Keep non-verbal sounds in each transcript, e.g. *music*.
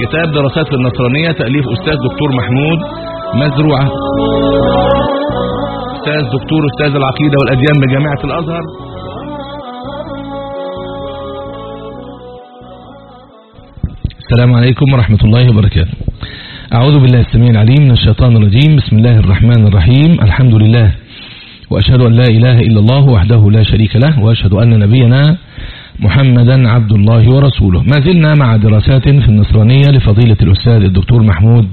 كتاب دراسات النصرانية تأليف أستاذ دكتور محمود مزروعة. أستاذ دكتور أستاذ العقيدة والأديان بجامعة الأزهر. السلام عليكم ورحمة الله وبركاته. أعوذ بالله السميع العليم من الشيطان الرجيم. بسم الله الرحمن الرحيم. الحمد لله. وأشهد أن لا إله إلا الله وحده لا شريك له وأشهد أن نبينا محمدا عبد الله ورسوله. ما زلنا مع دراسات في النصرانية لفضيلة الأستاذ الدكتور محمود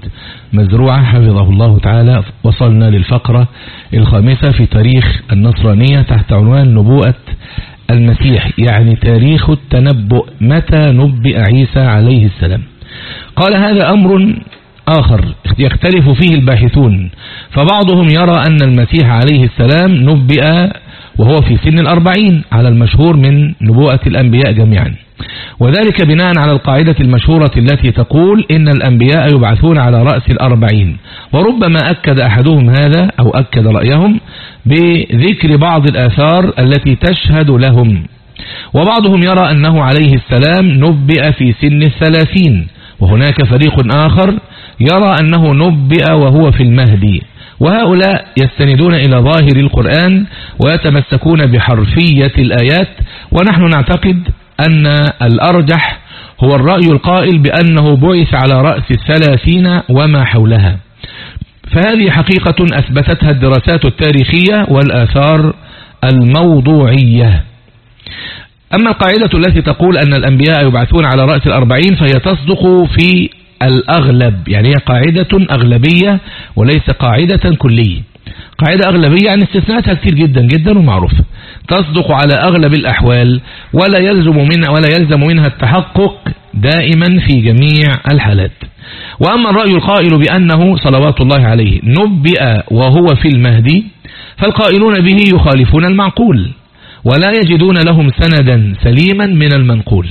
مزروعة حفظه الله تعالى. وصلنا للفقرة الخامسة في تاريخ النصرانية تحت عنوان نبوءة المسيح يعني تاريخ التنبؤ متى نبئ عيسى عليه السلام. قال هذا أمر آخر يختلف فيه الباحثون فبعضهم يرى أن المسيح عليه السلام نبئ وهو في سن الأربعين على المشهور من نبوءة الأنبياء جميعا. وذلك بناء على القاعدة المشهورة التي تقول إن الأنبياء يبعثون على رأس الأربعين. وربما أكد أحدهم هذا أو أكد رأيهم بذكر بعض الآثار التي تشهد لهم. وبعضهم يرى أنه عليه السلام نبئ في سن الثلاثين. وهناك فريق آخر يرى أنه نبئ وهو في المهدي. وهؤلاء يستندون إلى ظاهر القرآن ويتمسكون بحرفية الآيات ونحن نعتقد أن الأرجح هو الرأي القائل بأنه بعث على رأس الثلاثين وما حولها. فهذه حقيقة أثبتتها الدراسات التاريخية والآثار الموضوعية. أما القاعدة التي تقول أن الأنبياء يبعثون على رأس الأربعين فهي تصدق في الأغلب يعني هي قاعدة أغلبية وليس قاعدة كلية. قاعدة أغلبية يعني استثناءاتها كثير جدا جدا ومعروفة تصدق على أغلب الأحوال ولا يلزم منها ولا يلزم منها التحقق دائما في جميع الحالات. وأما الرأي القائل بأنه صلوات الله عليه نبئ وهو في المهدي فالقائلون به يخالفون المعقول ولا يجدون لهم سندا سليما من المنقول.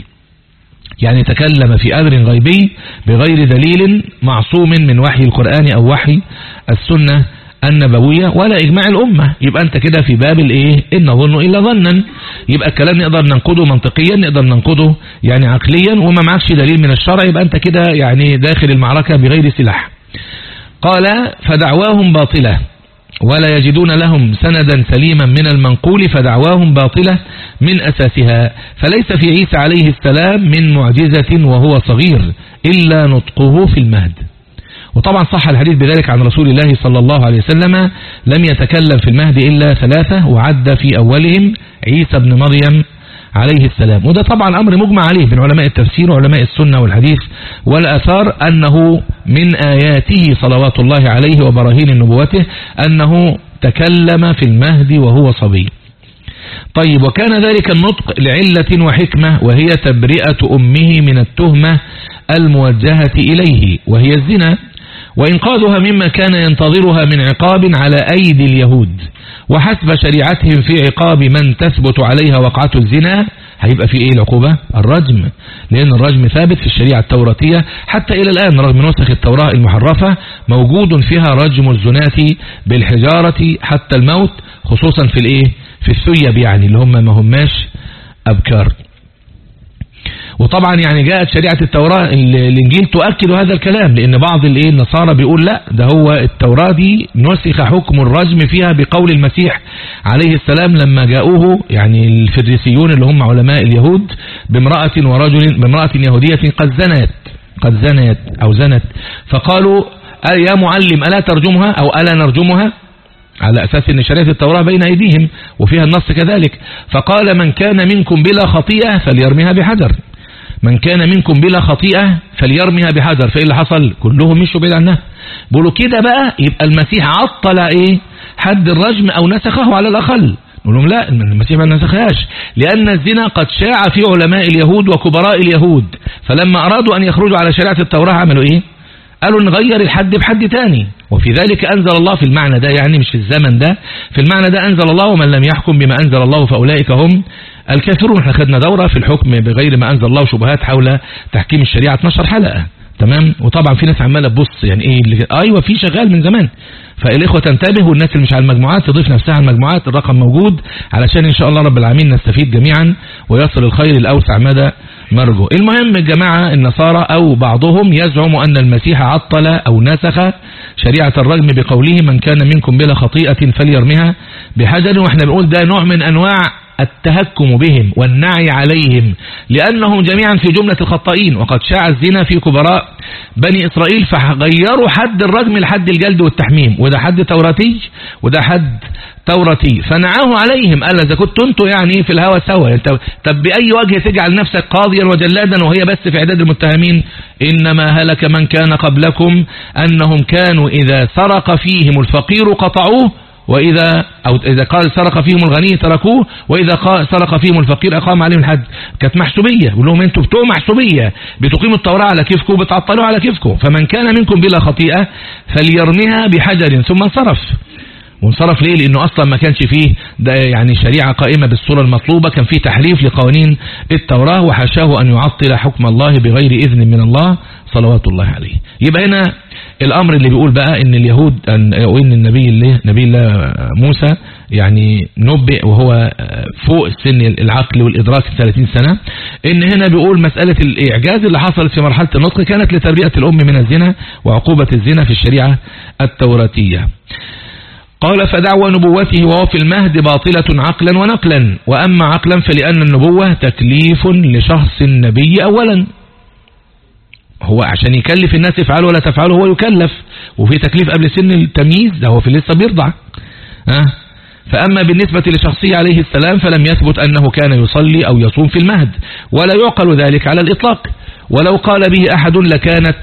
يعني تكلم في أمر غيبي بغير دليل معصوم من وحي القرآن أو وحي السنة النبوية ولا إجماع الأمة. يبقى أنت كده في باب الإيه؟ إن نظن إلا ظنا. يبقى الكلام نقدر ننقده منطقيا نقدر ننقده يعني عقليا وما معكش دليل من الشرع يبقى أنت كده يعني داخل المعركة بغير سلاح. قال فدعواهم باطلة. ولا يجدون لهم سندا سليما من المنقول فدعواهم باطلة من أساسها. فليس في عيسى عليه السلام من معجزة وهو صغير إلا نطقه في المهد. وطبعا صح الحديث بذلك عن رسول الله صلى الله عليه وسلم لم يتكلم في المهد إلا ثلاثة وعد في أولهم عيسى بن مريم عليه السلام. وده طبعا أمر مجمع عليه من علماء التفسير وعلماء السنة والحديث والأثار أنه من آياته صلوات الله عليه وبراهين نبوته أنه تكلم في المهد وهو صبي. طيب وكان ذلك النطق لعلة وحكمة وهي تبرئة أمه من التهمة الموجهة إليه وهي الزنا. وإنقاذها مما كان ينتظرها من عقاب على أيدي اليهود. وحسب شريعتهم في عقاب من تثبت عليها وقعة الزنا هيبقى في إيه العقوبة؟ الرجم. لأن الرجم ثابت في الشريعة التوراتية حتى إلى الآن رغم نسخ التوراة المحرفة موجود فيها رجم الزناة بالحجارة حتى الموت خصوصا في الإيه؟ في الثيب يعني اللي هم ما هماش أبكار. وطبعا يعني جاءت شريعة التوراة الإنجيل تؤكد هذا الكلام لأن بعض الإيه النصارى بيقول لا ده هو التوراة دي نسخ حكم الرجم فيها بقول المسيح عليه السلام لما جاءوه يعني الفريسيون اللي هم علماء اليهود بامرأة ورجل بامرأة يهودية قد زنت قد زنت أو زنت فقالوا يا معلم ألا ترجمها أو ألا نرجمها؟ على أساس أن شريعة التوراة بين أيديهم وفيها النص كذلك. فقال من كان منكم بلا خطيئة فليرميها بحجر. من كان منكم بلا خطيئة فليرميها بحجر فإيه اللي حصل؟ كلهم مشوا بعيد عنها. بيقولوا كده بقى يبقى المسيح عطل إيه؟ حد الرجم أو نسخه على الأقل. نقول لهم لا المسيح ما نسخهاش. لأن الزنا قد شاع في علماء اليهود وكبراء اليهود. فلما أرادوا أن يخرجوا على شريعة التوراة عملوا إيه؟ قالوا نغير الحد بحد تاني. وفي ذلك أنزل الله في المعنى ده يعني مش في الزمن ده. في المعنى ده أنزل الله ومن لم يحكم بما أنزل الله فأولئك هم الكافرون إحنا خدنا دورة في الحكم بغير ما أنزل الله شبهات حول تحكيم الشريعة 12 حلقة. تمام؟ وطبعا في ناس عمالة تبص يعني إيه اللي أيوه في شغال من زمان. فالإخوة تنتبه والناس اللي مش على المجموعات تضيف نفسها على المجموعات الرقم موجود. علشان إن شاء الله رب العالمين نستفيد جميعا ويصل الخير الاوسع مدى مرجو. المهم الجماعة النصارى أو بعضهم يزعم أن المسيح عطل أو نسخ شريعة الرجم بقوله من كان منكم بلا خطيئة فليرمها بحجر وإحنا بنقول ده نوع من أنواع التهكم بهم والنعي عليهم لأنهم جميعا في جملة الخطائين. وقد شاع الزنا في كبراء بني إسرائيل فغيروا حد الرجم لحد الجلد والتحميم. وده حد توراتي؟ وده حد توراتي. فنعاه عليهم. قال إذا كنت أنتوا يعني في الهوى سوا. انت طب بأي وجه تجعل نفسك قاضيا وجلادا وهي بس في عداد المتهمين؟ إنما هلك من كان قبلكم أنهم كانوا إذا سرق فيهم الفقير قطعوه وإذا أو إذا قال سرق فيهم الغني تركوه وإذا قال سرق فيهم الفقير أقام عليهم الحد. كانت محسوبية. يقول لهم أنتوا بتوع محسوبية. بتقيموا التوراة على كيفكم وبتعطلوا على كيفكم. فمن كان منكم بلا خطيئة فليرمها بحجر ثم انصرف. وانصرف ليه؟ لأنه أصلا ما كانش فيه ده يعني شريعة قائمة بالصورة المطلوبة كان فيه تحريف لقوانين التوراة وحاشاه أن يعطل حكم الله بغير إذن من الله صلوات الله عليه. يبقى هنا الأمر اللي بيقول بقى إن اليهود ان, النبي الله نبي الله موسى يعني نبئ وهو فوق سن العقل والإدراك 30 سنة. إن هنا بيقول مسألة الإعجاز اللي حصلت في مرحلة النطق كانت لتربية الأم من الزنا وعقوبة الزنا في الشريعة التوراتية. قال فدعوى نبوته وهو في المهد باطلة عقلا ونقلا وأما عقلا فلأن النبوة تكليف لشخص النبي أولا. هو عشان يكلف الناس يفعله ولا تفعله هو يكلف وفي تكليف قبل سن التمييز ده هو في لسه بيرضع. ها؟ فأما بالنسبة لشخصية عليه السلام فلم يثبت أنه كان يصلي أو يصوم في المهد ولا يعقل ذلك على الإطلاق. ولو قال به أحد لكانت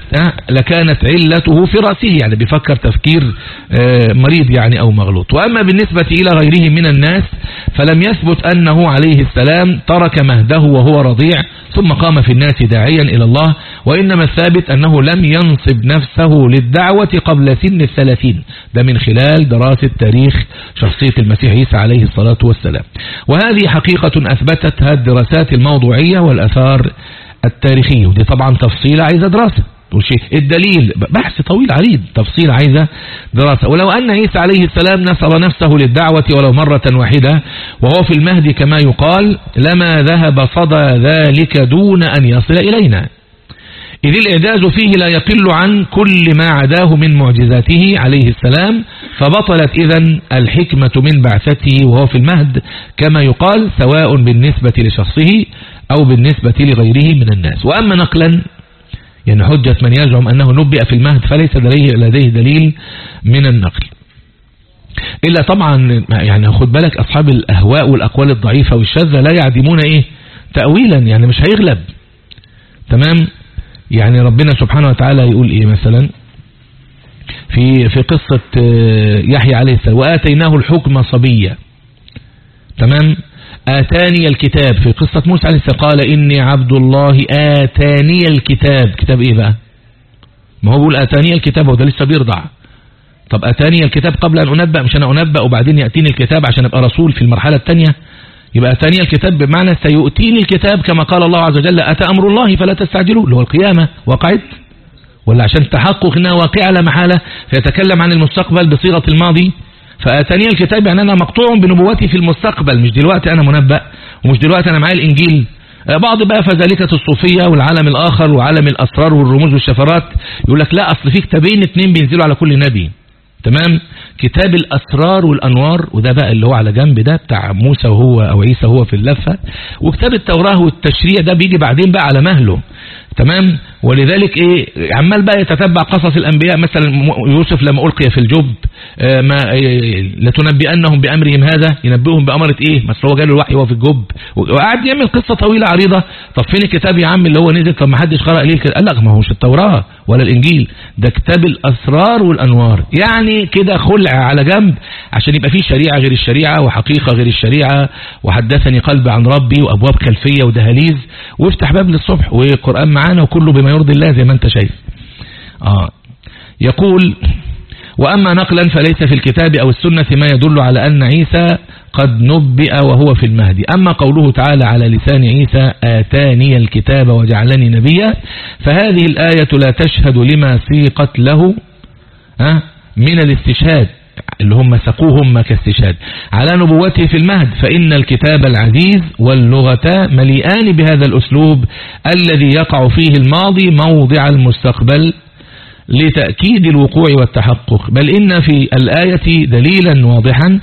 لكانت علته في رأسه يعني بيفكر تفكير مريض يعني أو مغلوط. وأما بالنسبة إلى غيره من الناس فلم يثبت أنه عليه السلام ترك مهده وهو رضيع ثم قام في الناس داعيا إلى الله وإنما الثابت أنه لم ينصب نفسه للدعوة قبل سن الثلاثين. ده من خلال دراسة تاريخ شخصية المسيح عيسى عليه الصلاة والسلام. وهذه حقيقة أثبتتها الدراسات الموضوعية والأثار التاريخية ودي طبعا تفصيلة عايزة دراسة. الدليل بحث طويل عريض تفصيل عايزة دراسة. ولو أن عيسى عليه السلام نصب نفسه للدعوة ولو مرة واحدة وهو في المهد كما يقال لما ذهب صدى ذلك دون أن يصل إلينا. إذ الإعجاز فيه لا يقل عن كل ما عداه من معجزاته عليه السلام فبطلت إذا الحكمة من بعثته وهو في المهد كما يقال سواء بالنسبة لشخصه أو بالنسبة لغيره من الناس. وأما نقلا يعني حجة من يزعم أنه نبئ في المهد فليس لديه دليل من النقل. إلا طبعا يعني خد بالك أصحاب الأهواء والأقوال الضعيفة والشاذة لا يعدمون إيه؟ تأويلا يعني مش هيغلب. تمام؟ يعني ربنا سبحانه وتعالى يقول إيه مثلا؟ في في قصة يحيى عليه السلام وآتيناه الحكم صبيا. تمام؟ آتاني الكتاب. في قصة موسى عليه السلام قال إني عبد الله آتاني الكتاب. كتاب إيه بقى؟ ما هو بيقول آتاني الكتاب وده لسه بيرضع. طب آتاني الكتاب قبل أن أنبأ مش أنا أنبأ وبعدين يأتيني الكتاب عشان أبقى رسول في المرحلة الثانية يبقى آتاني الكتاب بمعنى سيؤتيني الكتاب كما قال الله عز وجل أتى أمر الله فلا تستعجلوا اللي هو القيامة. وقعت؟ ولا عشان تحقق إنها واقعة لا محالة؟ فيتكلم عن المستقبل بصيغة الماضي. فأتاني الكتاب يعني أنا مقطوع بنبوتي في المستقبل. مش دلوقتي أنا منبأ ومش دلوقتي أنا معايا الإنجيل. بعض بقى فذلكة الصوفية والعالم الآخر وعالم الأسرار والرموز والشفرات. يقول لك لا أصل في كتابين اتنين بينزلوا على كل نبي. تمام؟ كتاب الأسرار والأنوار وده بقى اللي هو على جنب ده بتاع موسى وهو أو عيسى هو في اللفة. وكتاب التوراة والتشريع ده بيجي بعدين بقى على مهله. تمام؟ ولذلك إيه؟ عمال بقى يتتبع قصص الأنبياء مثلا يوسف لما ألقي في الجب آه ما لتنبئنهم بأمرهم هذا ينبئهم بامره إيه؟ بس هو جاله الوحي وهو في الجب. وقعد يعمل قصة طويلة عريضة. طب فين الكتاب يا عم اللي هو نزل؟ طب ما حدش قرأ ليه قال لك ما هوش التوراة. ولا الإنجيل. ده كتاب الأسرار والأنوار. يعني كده خلع على جنب عشان يبقى فيه شريعة غير الشريعة وحقيقة غير الشريعة. وحدثني قلبي عن ربي وأبواب خلفية ودهاليز. وافتح باب للصبح وقران معانا وكله بما يرضي الله زي ما انت شايف. آه. يقول وأما نقلا فليس في الكتاب أو السنة ما يدل على أن عيسى قد نبئ وهو في المهدي. أما قوله تعالى على لسان عيسى آتاني الكتاب وجعلني نبيا فهذه الآية لا تشهد لما سيقت له من الاستشهاد اللي هم سقوهم كاستشهاد. على نبوته في المهد فإن الكتاب العزيز واللغة مليئان بهذا الأسلوب الذي يقع فيه الماضي موضع المستقبل لتأكيد الوقوع والتحقق. بل إن في الآية دليلا واضحا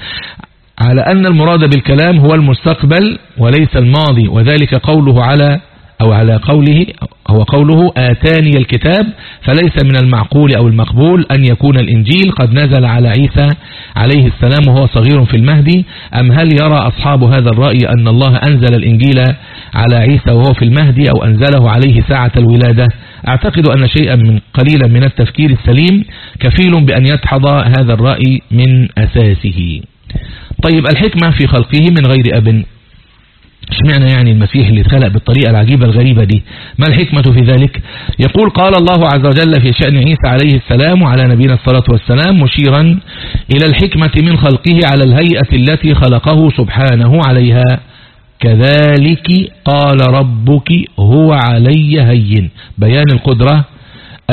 على أن المراد بالكلام هو المستقبل وليس الماضي وذلك قوله على أو على قوله هو قوله آتاني الكتاب فليس من المعقول أو المقبول أن يكون الإنجيل قد نزل على عيسى عليه السلام وهو صغير في المهدي أم هل يرى أصحاب هذا الرأي أن الله أنزل الإنجيل على عيسى وهو في المهدي أو أنزله عليه ساعة الولادة؟ أعتقد أن شيئا من قليلا من التفكير السليم كفيل بأن يدحض هذا الرأي من أساسه. طيب الحكمة في خلقه من غير أب. اشمعنى يعني المسيح اللي اتخلق بالطريقة العجيبة الغريبة دي؟ ما الحكمة في ذلك؟ يقول قال الله عز وجل في شأن عيسى عليه السلام وعلى نبينا الصلاة والسلام مشيرا إلى الحكمة من خلقه على الهيئة التي خلقه سبحانه عليها. كذلك قال ربك هو علي هين. بيان القدرة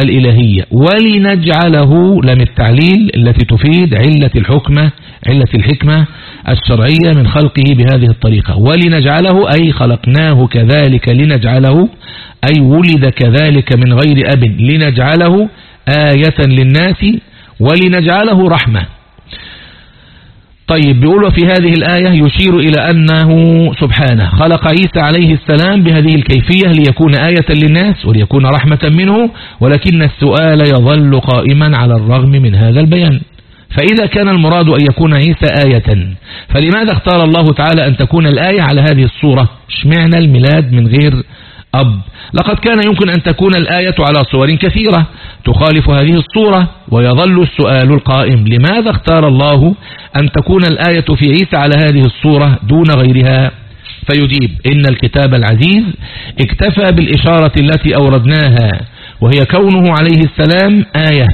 الإلهية. ولنجعله لم التعليل التي تفيد علة الحكمة علة الحكمة الشرعية من خلقه بهذه الطريقة. ولنجعله أي خلقناه كذلك لنجعله أي ولد كذلك من غير أب لنجعله آية للناس ولنجعله رحمة. طيب بيقول في هذه الآية يشير إلى أنه سبحانه خلق عيسى عليه السلام بهذه الكيفية ليكون آية للناس وليكون رحمة منه ولكن السؤال يظل قائما على الرغم من هذا البيان. فإذا كان المراد أن يكون عيسى آية فلماذا اختار الله تعالى أن تكون الآية على هذه الصورة؟ اشمعنى الميلاد من غير أب؟ لقد كان يمكن أن تكون الآية على صور كثيرة تخالف هذه الصورة ويظل السؤال القائم لماذا اختار الله أن تكون الآية في عيسى على هذه الصورة دون غيرها؟ فيجيب إن الكتاب العزيز اكتفى بالإشارة التي أوردناها وهي كونه عليه السلام آية.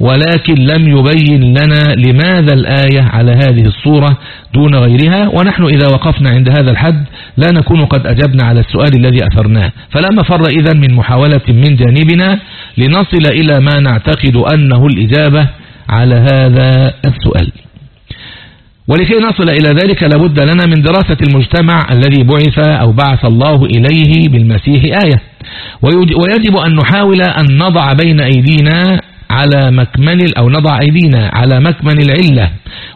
ولكن لم يبين لنا لماذا الآية على هذه الصورة دون غيرها. ونحن إذا وقفنا عند هذا الحد لا نكون قد أجبنا على السؤال الذي أثرناه. فلا مفر إذا من محاولة من جانبنا لنصل إلى ما نعتقد أنه الإجابة على هذا السؤال. ولكي نصل إلى ذلك لابد لنا من دراسة المجتمع الذي بعث أو بعث الله إليه بالمسيح آية. ويجب أن نحاول أن نضع بين أيدينا على مكمن أو نضع أيدينا على مكمن العلة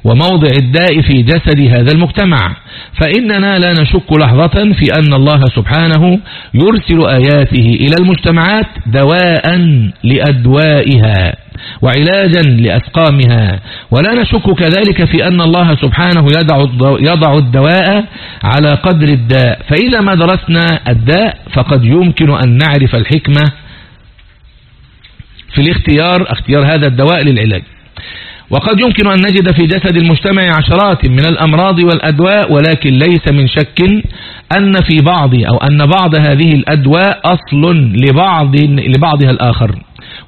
وموضع الداء في جسد هذا المجتمع. فإننا لا نشك لحظة في أن الله سبحانه يرسل آياته إلى المجتمعات دواء لأدوائها وعلاجا لأسقامها. ولا نشك كذلك في أن الله سبحانه يضع الدواء على قدر الداء. فإذا ما درسنا الداء فقد يمكن أن نعرف الحكمة في الاختيار اختيار هذا الدواء للعلاج. وقد يمكن أن نجد في جسد المجتمع عشرات من الأمراض والأدواء ولكن ليس من شك أن في بعض أو أن بعض هذه الأدواء أصل لبعض لبعضها الآخر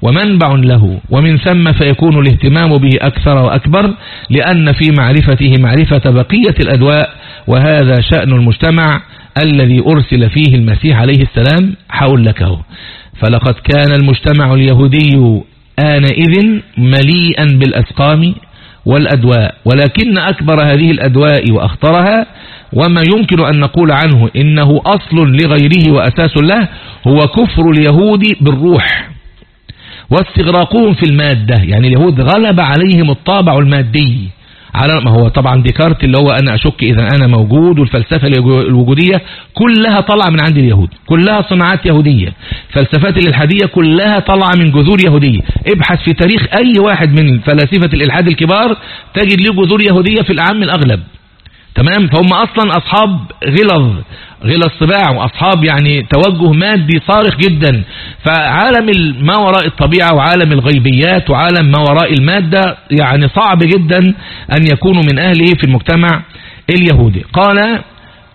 ومنبع له ومن ثم فيكون الاهتمام به أكثر وأكبر لأن في معرفته معرفة بقية الأدواء وهذا شأن المجتمع الذي أرسل فيه المسيح عليه السلام حول لكه فلقد كان المجتمع اليهودي آنئذ مليئا بالأسقام والأدواء ولكن أكبر هذه الأدواء وأخطرها وما يمكن أن نقول عنه إنه أصل لغيره وأساس له هو كفر اليهود بالروح واستغراقهم في المادة يعني اليهود غلب عليهم الطابع المادي على ما هو طبعا ديكارت اللي هو أنا أشك إذا أنا موجود والفلسفة الوجودية كلها طالعة من عند اليهود كلها صناعات يهودية. فلسفات الإلحادية كلها طالعة من جذور يهودية. ابحث في تاريخ أي واحد من فلاسفة الإلحاد الكبار تجد له جذور يهودية في الأعم الأغلب. تمام؟ فهم أصلا أصحاب غلظ. غلظ صباع وأصحاب يعني توجه مادي صارخ جدا. فعالم ما وراء الطبيعة وعالم الغيبيات وعالم ما وراء المادة يعني صعب جدا أن يكونوا من أهله في المجتمع اليهودي. قال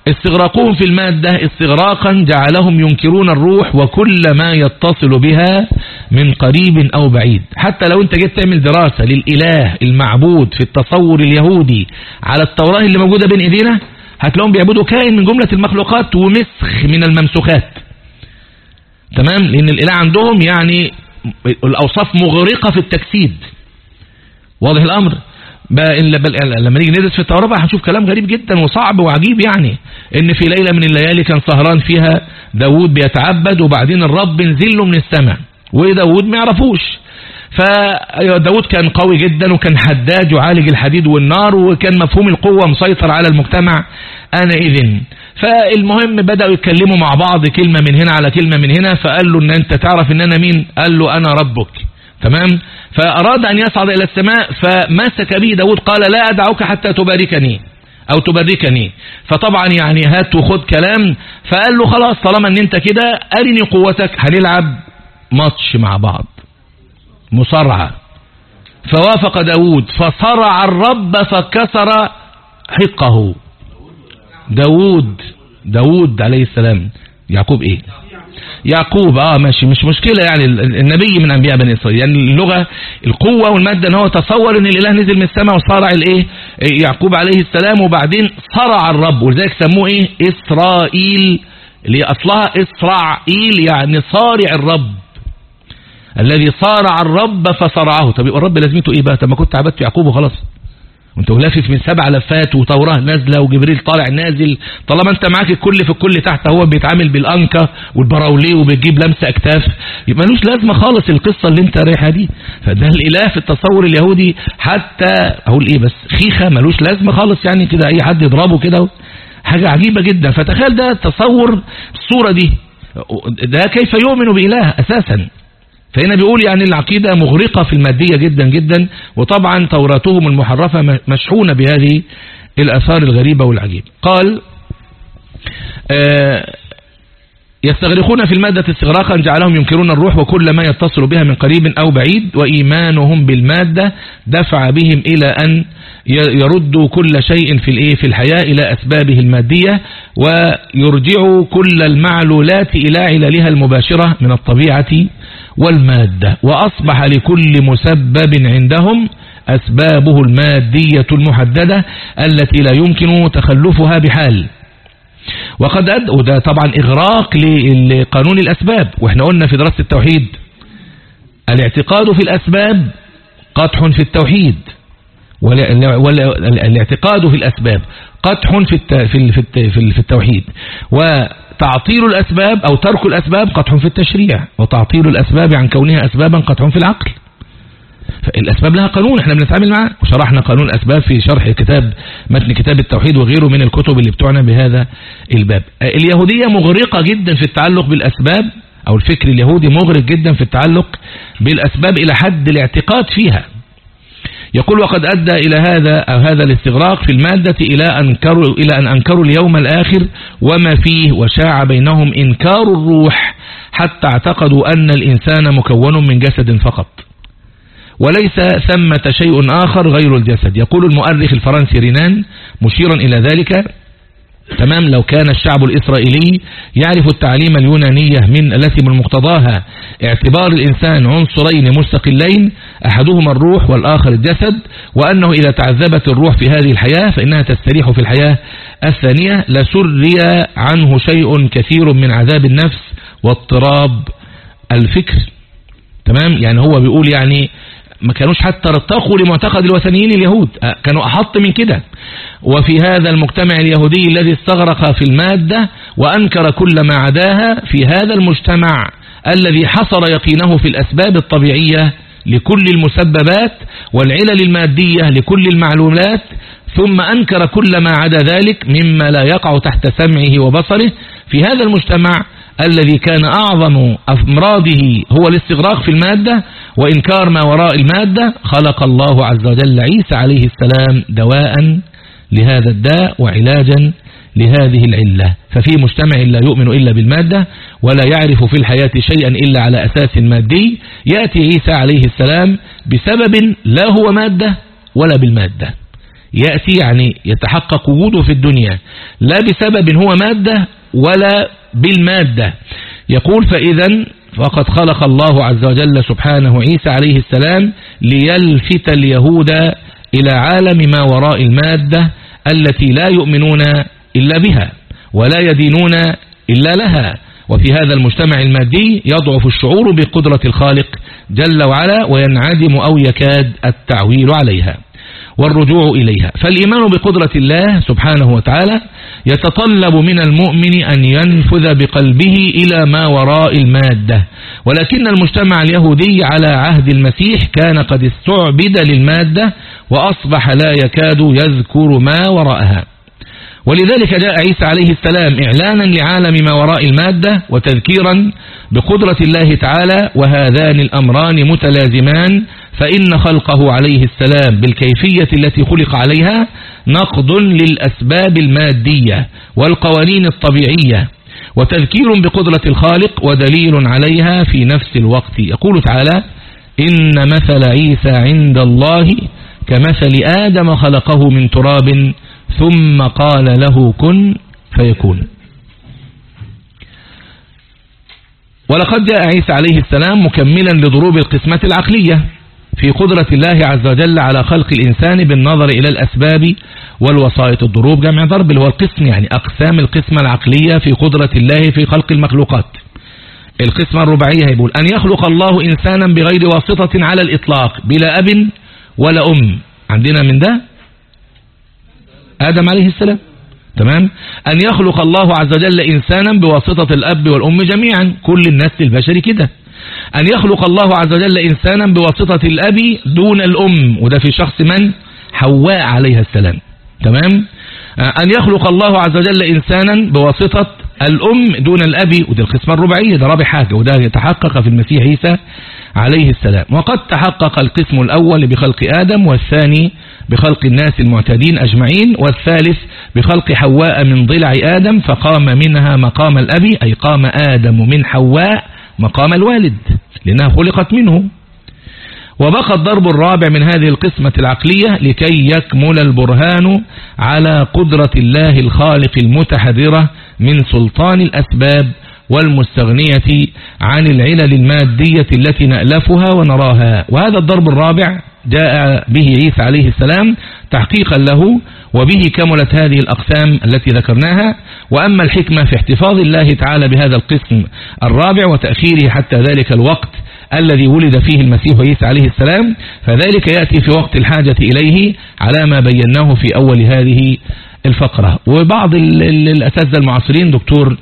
استغراقهم في المادة استغراقا جعلهم ينكرون الروح وكل ما يتصل بها من قريب أو بعيد. حتى لو أنت جيت تعمل دراسة للإله المعبود في التصور اليهودي على التوراة اللي موجودة بين إيدينا هتلاقيهم بيعبدوا كائن من جملة المخلوقات ومسخ من الممسوخات. تمام؟ لأن الإله عندهم يعني الأوصاف مغرقة في التجسيد. واضح الأمر؟ لما نيجي ندرس في التوراة هنشوف كلام غريب جدا وصعب وعجيب يعني. إن في ليلة من الليالي كان سهران فيها داود بيتعبد وبعدين الرب نزل له من السماء. وداود ما يعرفوش. فداود كان قوي جدا وكان حداد يعالج الحديد والنار وكان مفهوم القوة مسيطر على المجتمع إذن فالمهم بدأوا يتكلموا مع بعض كلمة من هنا على كلمة من هنا فقال له إن أنت تعرف إن أنا مين؟ قال له أنا ربك. تمام؟ فأراد أن يصعد إلى السماء فمسك به داود قال لا أدعوك حتى تباركني أو تبركني. فطبعا يعني هات وخد كلام. فقال له خلاص طالما إن أنت كده أرني قوتك. هنلعب ماتش مع بعض. مصارعة. فوافق داود فصرع الرب فكسر حقه. داود داود عليه السلام. يعقوب إيه؟ يعقوب آه ماشي مش مشكلة يعني. النبي من أنبياء بني إسرائيل. يعني اللغة القوة والمادة إن هو تصور إن الإله نزل من السماء وصارع الإيه؟ يعقوب عليه السلام وبعدين صرع الرب. ولذلك سموه إيه؟ إسرائيل. اللي اصلها إسرائيل يعني صارع الرب. الذي صارع الرب فصرعه. طب يبقى الرب لازمته إيه بقى؟ طب ما كنت عبدت يعقوب وخلاص. وانت لافف من سبع لفات وتوراه نازلة وجبريل طالع نازل. طالما انت معاك الكل في الكل تحت هو بيتعامل بالانكا والبراوليه وبتجيب لمسة أكتاف. يبقى ملوش لازمة خالص القصة اللي انت رايحها دي. فده الإله في التصور اليهودي. حتى أقول إيه بس خيخة ملوش لازمة خالص يعني كده. أي حد يضربه كده حاجة عجيبة جدا. فتخيل ده تصور الصورة دي. ده كيف يؤمن بإله أساسا؟ فهنا بيقول يعني العقيدة مغرقة في المادية جدا جدا وطبعا توراتهم المحرفة مشحونة بهذه الأثار الغريبة والعجيبة. قال آه يستغرقون في المادة استغراقا جعلهم ينكرون الروح وكل ما يتصل بها من قريب أو بعيد وإيمانهم بالمادة دفع بهم إلى أن يردوا كل شيء في الإيه في الحياة إلى أسبابه المادية ويرجعوا كل المعلولات إلى عللها المباشرة من الطبيعة والمادة وأصبح لكل مسبب عندهم أسبابه المادية المحددة التي لا يمكن تخلفها بحال. وقد أد وده طبعا إغراق لقانون الأسباب. وإحنا قلنا في دراسة التوحيد الاعتقاد في الأسباب قطح في التوحيد والاعتقاد في الأسباب قطح في في التوحيد. وتعطيل الأسباب أو ترك الأسباب قطح في التشريع وتعطيل الأسباب عن كونها أسبابا قطح في العقل. الأسباب لها قانون إحنا بنتعامل معاه. وشرحنا قانون الأسباب في شرح كتاب متن كتاب التوحيد وغيره من الكتب اللي بتعنى بهذا الباب. اليهودية مغرقة جدا في التعلق بالأسباب أو الفكر اليهودي مغرق جدا في التعلق بالأسباب إلى حد الاعتقاد فيها. يقول وقد أدى إلى هذا أو هذا الاستغراق في المادة إلى, أنكروا إلى أن أنكروا اليوم الآخر وما فيه وشاع بينهم إنكار الروح حتى اعتقدوا أن الإنسان مكون من جسد فقط. وليس ثمة شيء آخر غير الجسد. يقول المؤرخ الفرنسي رينان مشيرا إلى ذلك تمام؟ لو كان الشعب الإسرائيلي يعرف التعليم اليونانية من التي من مقتضاها اعتبار الإنسان عنصرين مستقلين أحدهما الروح والآخر الجسد وأنه إذا تعذبت الروح في هذه الحياة فإنها تستريح في الحياة. الثانية لسري عنه شيء كثير من عذاب النفس واضطراب الفكر. تمام؟ يعني هو بيقول يعني ما كانوش حتى ارتقوا لمعتقد الوثنيين اليهود. أه، كانوا أحط من كده. وفي هذا المجتمع اليهودي الذي استغرق في المادة وأنكر كل ما عداها في هذا المجتمع الذي حصر يقينه في الأسباب الطبيعية لكل المسببات والعلل المادية لكل المعلومات ثم أنكر كل ما عدا ذلك مما لا يقع تحت سمعه وبصره في هذا المجتمع الذي كان أعظم أمراضه هو الاستغراق في المادة وإنكار ما وراء المادة خلق الله عز وجل عيسى عليه السلام دواء لهذا الداء وعلاجا لهذه العلة. ففي مجتمع لا يؤمن إلا بالمادة ولا يعرف في الحياة شيئا إلا على أساس مادي يأتي عيسى عليه السلام بسبب لا هو مادة ولا بالمادة. يأتي يعني يتحقق وجوده في الدنيا لا بسبب هو مادة ولا بالمادة. يقول فإذا فقد خلق الله عز وجل سبحانه عيسى عليه السلام ليلفت اليهود إلى عالم ما وراء المادة التي لا يؤمنون إلا بها ولا يدينون إلا لها. وفي هذا المجتمع المادي يضعف الشعور بقدرة الخالق جل وعلا وينعدم أو يكاد التعويل عليها. والرجوع إليها. فالإيمان بقدرة الله سبحانه وتعالى يتطلب من المؤمن أن ينفذ بقلبه إلى ما وراء المادة. ولكن المجتمع اليهودي على عهد المسيح كان قد استعبد للمادة وأصبح لا يكاد يذكر ما وراءها. ولذلك جاء عيسى عليه السلام إعلانا لعالم ما وراء المادة وتذكيرا بقدرة الله تعالى وهذان الأمران متلازمان فإن خلقه عليه السلام بالكيفية التي خلق عليها نقض للأسباب المادية والقوانين الطبيعية وتذكير بقدرة الخالق ودليل عليها في نفس الوقت. يقول تعالى إن مثل عيسى عند الله كمثل آدم خلقه من تراب ثم قال له كن فيكون. ولقد جاء عيسى عليه السلام مكملا لضروب القسمة العقلية. في قدرة الله عز وجل على خلق الإنسان بالنظر إلى الأسباب والوسائط الضروب جمع ضرب اللي هو القسم يعني أقسام القسمة العقلية في قدرة الله في خلق المخلوقات. القسمة الرباعية يقول أن يخلق الله إنسانا بغير واسطة على الإطلاق بلا أب ولا أم. عندنا من ده؟ آدم عليه السلام. تمام؟ أن يخلق الله عز وجل إنسانا بواسطة الأب والأم جميعا. كل الناس البشري كده. أن يخلق الله عز وجل إنسانا بواسطة الأب دون الأم. وده في شخص من؟ حواء عليها السلام. تمام؟ أن يخلق الله عز وجل إنسانا بواسطة الأم دون الأب. ودي القسمة الربعية ده رابع حاجة وده يتحقق في المسيح عيسى عليه السلام. وقد تحقق القسم الأول بخلق آدم والثاني بخلق الناس المعتدين أجمعين والثالث بخلق حواء من ضلع آدم فقام منها مقام الأب أي قام آدم من حواء. مقام الوالد لأنها خلقت منه. وبقى الضرب الرابع من هذه القسمة العقلية لكي يكمل البرهان على قدرة الله الخالق المتحذرة من سلطان الأسباب والمستغنية عن العلل المادية التي نألفها ونراها. وهذا الضرب الرابع جاء به عيسى عليه السلام تحقيقا له وبه كملت هذه الأقسام التي ذكرناها. وأما الحكمة في احتفاظ الله تعالى بهذا القسم الرابع وتأخيره حتى ذلك الوقت الذي ولد فيه المسيح عيسى عليه السلام فذلك يأتي في وقت الحاجة إليه على ما بيناه في أول هذه الفقرة. وبعض الأساتذة المعاصرين دكتور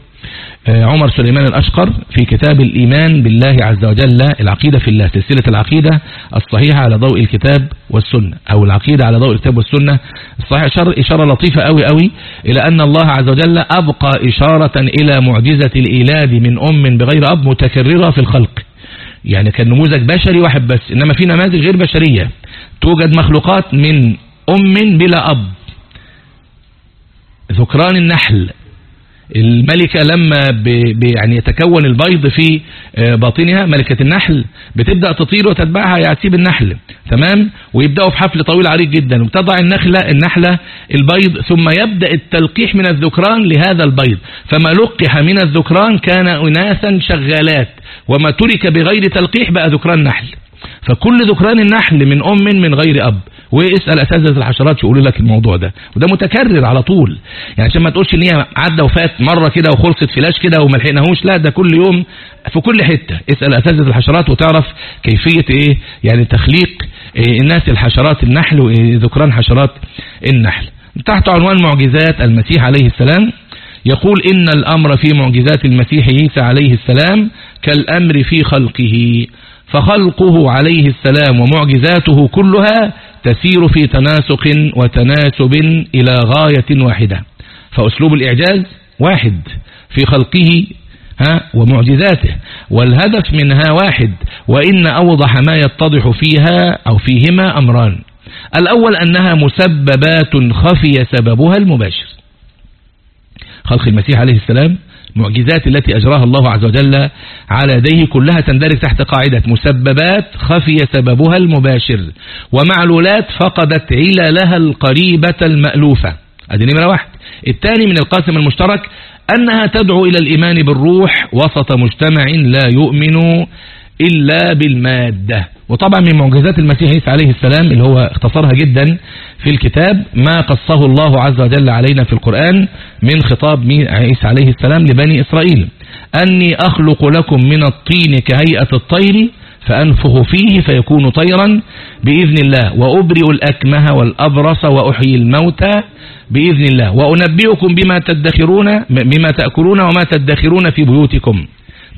عمر سليمان الأشقر في كتاب الإيمان بالله عز وجل العقيدة في الله سلسلة العقيدة الصحيحة على ضوء الكتاب والسنة أو العقيدة على ضوء الكتاب والسنة. الصحيح إشارة لطيفة أوي أوي إلى أن الله عز وجل أبقى إشارة إلى معجزة الإيلاد من أم بغير أب متكررة في الخلق. يعني كان نموذج بشري واحد بس إنما في نماذج غير بشرية. توجد مخلوقات من أم بلا أب. ذكران النحل الملكة لما يعني يتكون البيض في آه، باطنها ملكة النحل بتبدأ تطير وتتبعها يعتيب النحل تمام؟ ويبدأوا في حفل طويل عريض جدا. وتضع النخلة النحلة البيض ثم يبدأ التلقيح من الذكران لهذا البيض. فما لقح من الذكران كان أناسا شغالات وما ترك بغير تلقيح بقى ذكران نحل. فكل ذكران النحل من أم من غير أب. واسأل أساتذة الحشرات يقولوا لك الموضوع ده. وده متكرر على طول. يعني عشان ما تقولش إن هي عدى وفات مرة كده وخلصت فلاش كده وما لحقناهوش لا ده كل يوم في كل حتة. اسأل أساتذة الحشرات وتعرف كيفية إيه يعني تخليق إيه الناس الحشرات النحل وذكران حشرات النحل. تحت عنوان معجزات المسيح عليه السلام يقول إن الأمر في معجزات المسيح عيسى عليه السلام كالأمر في خلقه فخلقه عليه السلام ومعجزاته كلها تسير في تناسق وتناسب إلى غاية واحدة. فأسلوب الإعجاز واحد في خلقه ها ومعجزاته. والهدف منها واحد وإن أوضح ما يتضح فيها أو فيهما أمران. الأول أنها مسببات خفي سببها المباشر. خلق المسيح عليه السلام المعجزات التي أجراها الله عز وجل على يديه كلها تندرج تحت قاعدة مسببات خفي سببها المباشر ومعلولات فقدت عللها القريبة المألوفة. هذه نمرة واحد. الثاني من القاسم المشترك أنها تدعو إلى الإيمان بالروح وسط مجتمع لا يؤمن إلا بالمادة. وطبعا من معجزات المسيح عيسى عليه السلام اللي هو اختصرها جدا في الكتاب ما قصه الله عز وجل علينا في القرآن من خطاب عيسى عليه السلام لبني إسرائيل. أني أخلق لكم من الطين كهيئة الطير فأنفخ فيه فيكون طيرا بإذن الله وأبرئ الأكمه والأبرص وأحيي الموتى بإذن الله وأنبئكم بما تدخرون بما تأكلون وما تدخرون في بيوتكم.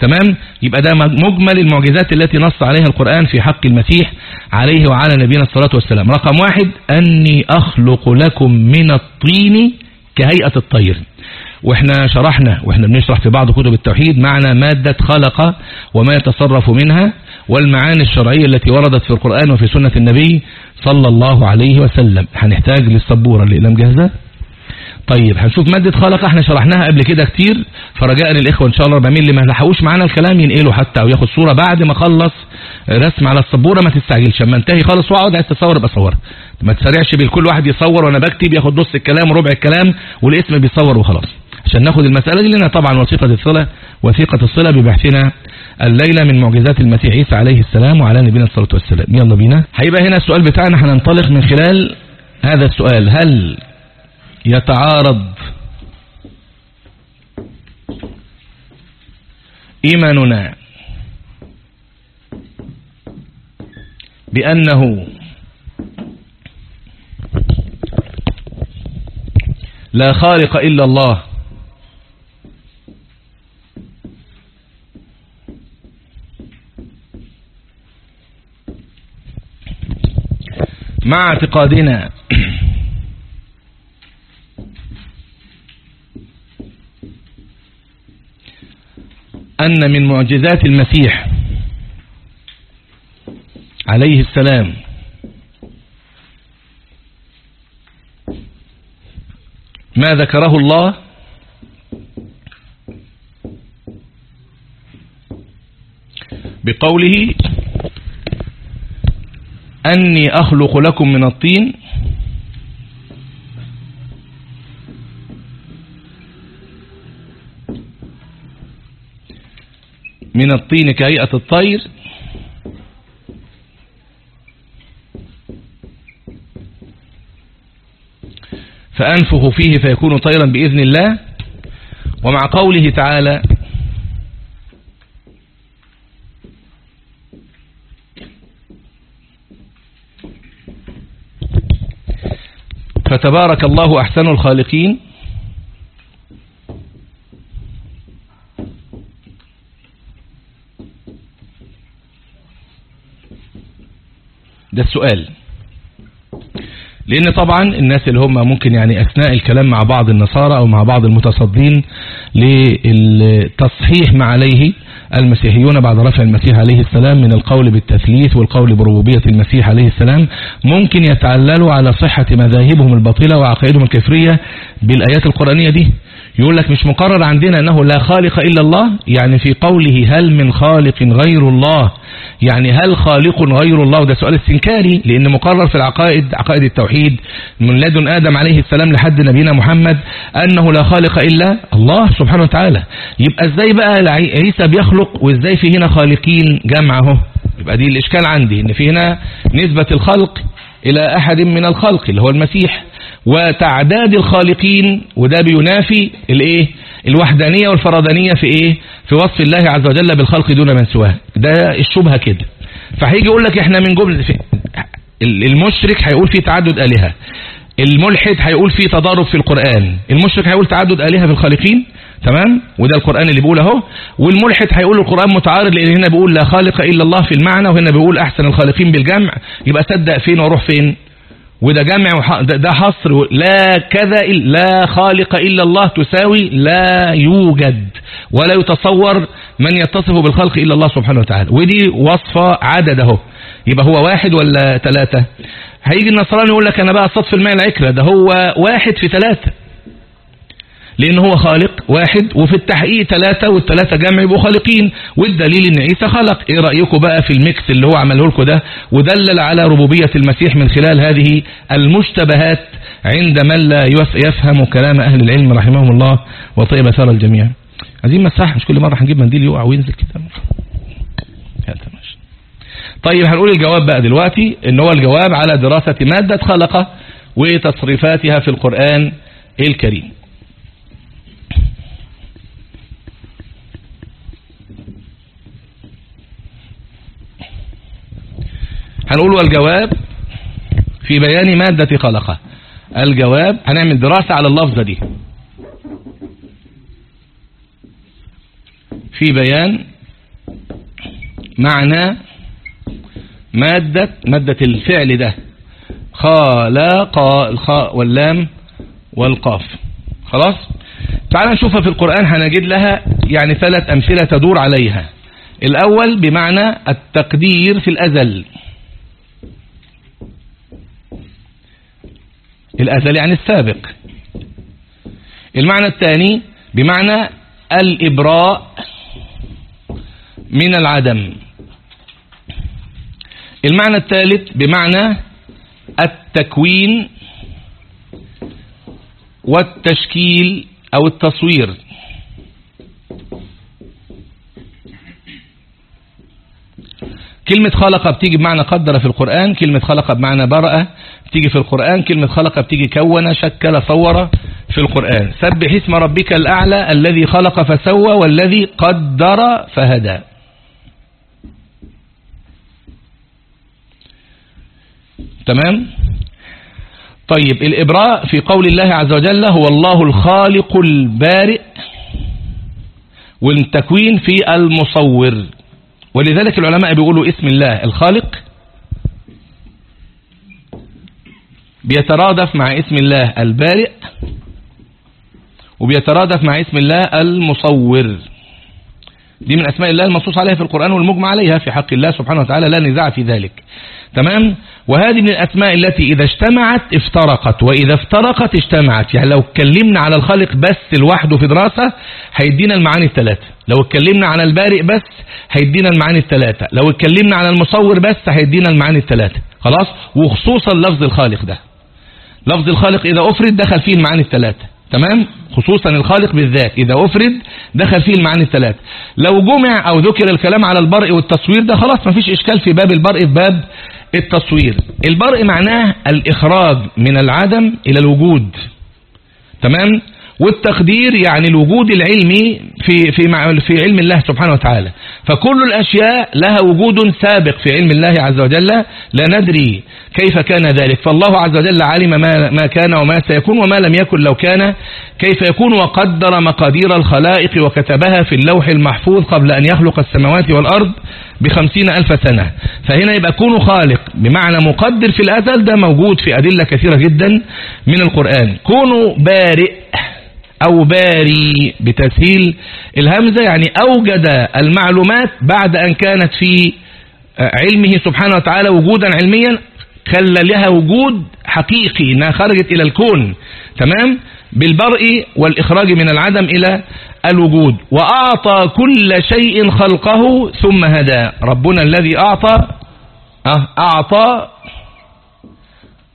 تمام؟ يبقى ده مجمل المعجزات التي نص عليها القرآن في حق المسيح عليه وعلى نبينا الصلاة والسلام. رقم واحد أني أخلق لكم من الطين كهيئة الطير. وإحنا شرحنا وإحنا بنشرح في بعض كتب التوحيد معنى مادة خلق وما يتصرف منها والمعاني الشرعية التي وردت في القرآن وفي سنة النبي صلى الله عليه وسلم. هنحتاج للسبورة اللي إلام جاهزة؟ طيب هنشوف مادة خلق إحنا شرحناها قبل كده كتير. فرجاء للإخوة إن شاء الله بعمل اللي ما لحقوش معانا الكلام ينقله حتى أو ياخد صورة بعد ما خلص رسم على السبورة ما تستعجلش. أما انتهي خالص واقعد عايز تصور ابقى صورها ما تسرعش بالكل واحد يصور وأنا بكتب ياخد نص الكلام وربع الكلام والاسم بيصور وخلاص. عشان ناخد المسألة دي لنا طبعا وثيقة الصلة وثيقة الصلة ببحثنا الليلة من معجزات المسيح عيسى عليه السلام وعلى نبينا الصلاة والسلام. يلا بينا. هيبقى هنا السؤال بتاعنا هننطلق من خلال هذا السؤال. هل يتعارض إيماننا بأنه لا خالق إلا الله مع اعتقادنا *clears throat* أن من معجزات المسيح عليه السلام. ما ذكره الله؟ بقوله أني أخلق لكم من الطين من الطين كهيئة الطير. فأنفخ فيه فيكون طيرا بإذن الله. ومع قوله تعالى فتبارك الله أحسن الخالقين. ده السؤال. لأن طبعا الناس اللي هم ممكن يعني أثناء الكلام مع بعض النصارى أو مع بعض المتصدين للتصحيح ما عليه المسيحيون بعد رفع المسيح عليه السلام من القول بالتثليث والقول بربوبية المسيح عليه السلام ممكن يتعللوا على صحة مذاهبهم الباطلة وعقائدهم الكفرية بالآيات القرآنية دي. يقول لك مش مقرر عندنا أنه لا خالق إلا الله؟ يعني في قوله هل من خالق غير الله؟ يعني هل خالق غير الله؟ وده سؤال استنكاري لأن مقرر في العقائد عقائد التوحيد من لدن آدم عليه السلام لحد نبينا محمد أنه لا خالق إلا الله سبحانه وتعالى. يبقى إزاي بقى عيسى بيخلق وإزاي في هنا خالقين جمعه؟ يبقى دي الإشكال عندي إن في هنا نسبة الخلق إلى أحد من الخلق اللي هو المسيح وتعداد الخالقين وده بينافي الإيه؟ الوحدانية والفردانية في إيه؟ في وصف الله عز وجل بالخلق دون من سواه. ده الشبهة كده. فهيجي يقول لك إحنا من جملة المشرك هيقول في تعدد آلهة. الملحد هيقول في تضارب في القرآن. المشرك هيقول تعدد آلهة في الخالقين؟ تمام؟ وده القرآن اللي بيقول أهو. والملحد هيقول القرآن متعارض لأن هنا بيقول لا خالق إلا الله في المعنى وهنا بيقول أحسن الخالقين بالجمع. يبقى صدق فين وأروح فين؟ وده جمع ده حصر. لا كذا لا خالق إلا الله تساوي لا يوجد ولا يتصور من يتصف بالخلق إلا الله سبحانه وتعالى. ودي وصفة عدد أهو. يبقى هو واحد ولا ثلاثة هيجي النصراني يقول لك أنا بقى صدف الماء العكرة ده هو واحد في ثلاثة لأن هو خالق واحد وفي التحقيق ثلاثة والثلاثة جمع يبقوا خالقين والدليل إن عيسى خلق. إيه رأيكم بقى في الميكس اللي هو عمله لكم ده؟ ودلل على ربوبية المسيح من خلال هذه المشتبهات عند من لا يفهم كلام أهل العلم رحمهم الله. وطيب ثار الجميع. عايزين مساحة مش كل مرة هنجيب منديل يقع وينزل كده. طيب هنقول الجواب بقى دلوقتي إن هو الجواب على دراسة مادة خلقة وتصريفاتها في القرآن الكريم. هنقول والجواب في بيان مادة خلقه. الجواب هنعمل دراسة على اللفظة دي. في بيان معنى مادة مادة الفعل ده. خلق الخاء واللام والقاف. خلاص؟ تعال نشوفها في القرآن هنجد لها يعني ثلاث أمثلة تدور عليها. الأول بمعنى التقدير في الأزل. الأزل يعني السابق. المعنى الثاني بمعنى الإبراء من العدم. المعنى الثالث بمعنى التكوين والتشكيل أو التصوير. كلمة خلق بتيجي بمعنى قدر في القرآن كلمة خلق بمعنى برأة بتيجي في القرآن كلمة خلق بتيجي كون شكل صور في القرآن. سبح اسم ربك الأعلى الذي خلق فسوى والذي قدر فهدى. تمام؟ طيب الإبراء في قول الله عز وجل هو الله الخالق البارئ والتكوين في المصور. ولذلك العلماء بيقولوا اسم الله الخالق بيترادف مع اسم الله البارئ وبيترادف مع اسم الله المصور. دي من أسماء الله المنصوص عليها في القرآن والمجمع عليها في حق الله سبحانه وتعالى لا نزاع في ذلك. تمام؟ وهذه من الأسماء التي إذا اجتمعت افترقت وإذا افترقت اجتمعت. يعني لو اتكلمنا على الخالق بس لوحده في دراسة هيدينا المعاني الثلاثة. لو اتكلمنا على البارئ بس هيدينا المعاني الثلاثة لو اتكلمنا على المصور بس هيدينا المعاني الثلاثة خلاص؟ وخصوصا لفظ الخالق ده. لفظ الخالق إذا أفرد دخل فيه المعاني الثلاثة تمام؟ خصوصا الخالق بالذات إذا أفرد دخل فيه المعاني الثلاثة لو جمع أو ذكر الكلام على البرء والتصوير ده خلاص ما فيش إشكال في باب البرء في باب التصوير. البرء معناه الإخراج من العدم إلى الوجود. تمام؟ والتقدير يعني الوجود العلمي في في في علم الله سبحانه وتعالى. فكل الأشياء لها وجود سابق في علم الله عز وجل. لا ندري كيف كان ذلك. فالله عز وجل علم ما, ما كان وما سيكون وما لم يكن لو كان. كيف يكون وقدر مقادير الخلائق وكتبها في اللوح المحفوظ قبل أن يخلق السماوات والأرض بخمسين ألف سنة. فهنا يبقى كونه خالق بمعنى مقدر في الأزل ده موجود في أدلة كثيرة جدا من القرآن. كونه بارئ أو باري بتسهيل الهمزة يعني أوجد المعلومات بعد أن كانت في علمه سبحانه وتعالى وجودا علميا خلى لها وجود حقيقي إنها خرجت إلى الكون تمام؟ بالبرء والإخراج من العدم إلى الوجود. وأعطى كل شيء خلقه ثم هدى. ربنا الذي أعطى أه، أعطى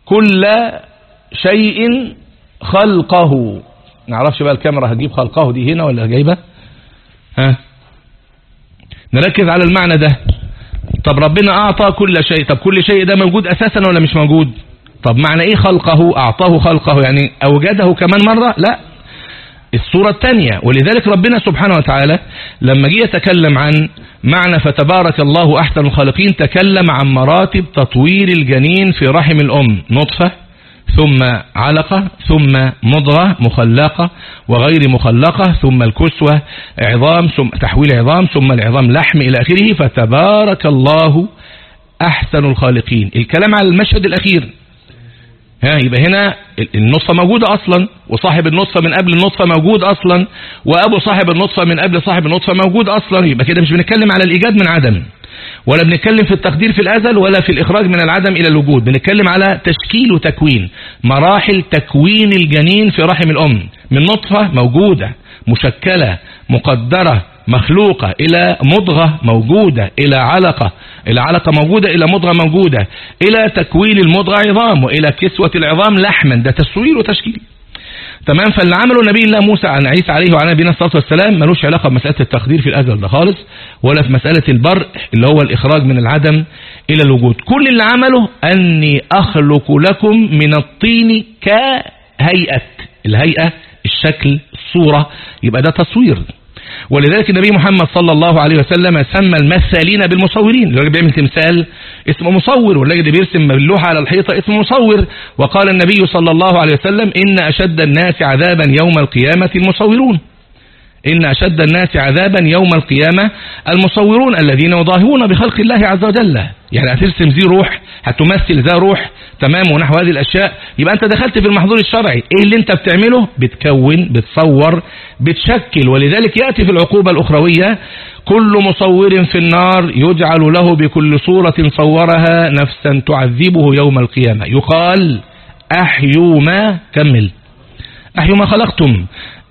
كل شيء خلقه. نعرفش بقى الكاميرا هتجيب خلقه دي هنا ولا جايبة؟ ها؟ نركز على المعنى ده. طب ربنا أعطى كل شيء. طب كل شيء ده موجود أساسا ولا مش موجود؟ طب معنى إيه خلقه؟ أعطاه خلقه. يعني أوجده كمان مرة؟ لا. الصورة الثانية. ولذلك ربنا سبحانه وتعالى لما جه يتكلم عن معنى فتبارك الله أحسن الخالقين تكلم عن مراتب تطوير الجنين في رحم الأم. نطفة. ثم علقة ثم مضغة مخلقة وغير مخلقة ثم الكسوة عظام ثم تحويل عظام ثم العظام لحم إلى آخره فتبارك الله أحسن الخالقين. الكلام على المشهد الأخير. ها يبقى هنا النطفة موجودة أصلا وصاحب النطفة من قبل النطفة موجود أصلا وأبو صاحب النطفة من قبل صاحب النطفة موجود أصلا يبقى كده مش بنتكلم على الإيجاد من عدم. ولا بنتكلم في التقدير في الأزل ولا في الإخراج من العدم إلى الوجود. بنتكلم على تشكيل وتكوين. مراحل تكوين الجنين في رحم الأم. من نطفة موجودة مشكلة مقدرة مخلوقة إلى مضغة موجودة إلى علقة. إلى علقة موجودة إلى مضغة موجودة. إلى تكوين المضغة عظام وإلى كسوة العظام لحما. ده تصوير وتشكيل. تمام؟ فاللي عمله نبي الله موسى عن عيسى عليه وعلى نبينا الصلاة والسلام ملوش علاقة بمسألة التقدير في الأزل ده خالص ولا في مسألة البرء اللي هو الإخراج من العدم إلى الوجود. كل اللي عمله أني أخلق لكم من الطين كهيئة. الهيئة الشكل الصورة. يبقى ده تصوير. ولذلك النبي محمد صلى الله عليه وسلم سمى المثالين بالمصورين. اللي بيعمل تمثال اسمه مصور والذي بيرسم اللوحة على الحيطة اسمه مصور. وقال النبي صلى الله عليه وسلم إن أشد الناس عذابا يوم القيامة المصورون. إن أشد الناس عذابا يوم القيامة المصورون الذين يضاهون بخلق الله عز وجل. يعني هترسم زي روح هتمثل ذا روح تمام ونحو هذه الأشياء. يبقى أنت دخلت في المحظور الشرعي. إيه اللي أنت بتعمله؟ بتكون بتصور بتشكل. ولذلك يأتي في العقوبة الأخروية كل مصور في النار يجعل له بكل صورة صورها نفسا تعذبه يوم القيامة. يقال أحيوا ما كمل. أحيوا ما خلقتم.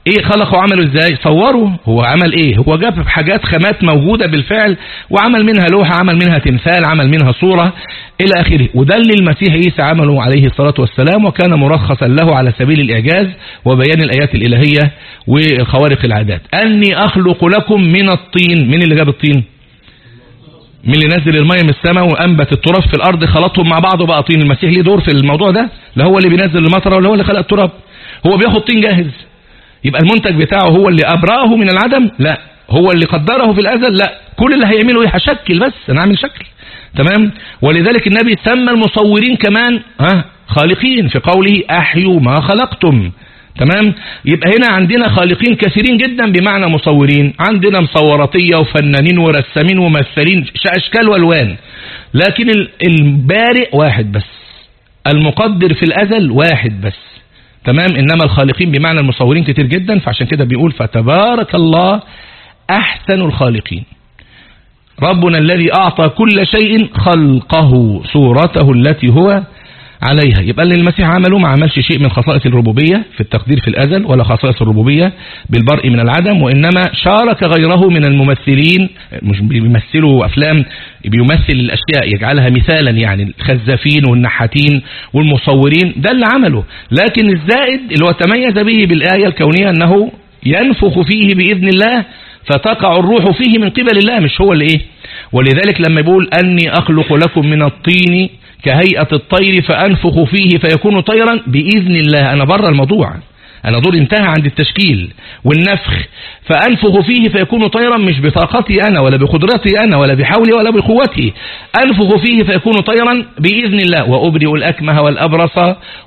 إيه خلقوا عملوا إزاي؟ صوروا هو عمل إيه؟ هو جاب حاجات خامات موجودة بالفعل وعمل منها لوحة عمل منها تمثال عمل منها صورة إلى آخره. وده اللي المسيح عيسى عمله عليه الصلاة والسلام وكان مرخصا له على سبيل الإعجاز وبيان الآيات الإلهية وخوارق العادات. أني أخلق لكم من الطين. من اللي جاب الطين؟ من اللي نزل المية من السماء وأنبت التراب في الأرض؟ خلطهم مع بعض وبقى طين. المسيح ليه دور في الموضوع ده؟ لا هو اللي بينزل المطره ولا هو اللي خلق التراب. هو بياخد طين جاهز. يبقى المنتج بتاعه هو اللي أبرأه من العدم؟ لا. هو اللي قدره في الأزل؟ لا. كل اللي هيعمله إيه هشكل بس أنا اعمل شكل. تمام؟ ولذلك النبي سمى المصورين كمان ها خالقين في قوله أحيوا ما خلقتم. تمام؟ يبقى هنا عندنا خالقين كثيرين جدا بمعنى مصورين. عندنا مصوراتية وفنانين ورسامين وممثلين أشكال وألوان. لكن البارئ واحد بس. المقدر في الأزل واحد بس. تمام؟ إنما الخالقين بمعنى المصورين كتير جدا فعشان كده بيقول فتبارك الله أحسن الخالقين. ربنا الذي أعطى كل شيء خلقه صورته التي هو عليها. يبقى اللي المسيح عمله ما عملش شيء من خصائص الربوبية في التقدير في الأزل ولا خصائص الربوبية بالبرء من العدم وإنما شارك غيره من الممثلين مش بيمثلوا أفلام بيمثل الأشياء يجعلها مثالا يعني الخزافين والنحاتين والمصورين. ده اللي عمله. لكن الزائد اللي هو تميز به بالآية الكونية أنه ينفخ فيه بإذن الله فتقع الروح فيه من قبل الله مش هو اللي إيه؟ ولذلك لما يقول أني أخلق لكم من الطين كهيئة الطير فأنفخ فيه فيكون طيرا؟ بإذن الله. أنا بره الموضوع. أنا دور انتهى عند التشكيل والنفخ. فأنفخ فيه فيكون طيرا مش بطاقتي أنا ولا بقدرتي أنا ولا بحولي ولا بقوتي. أنفخ فيه فيكون طيرا بإذن الله. وأبرئ الأكمه والأبرص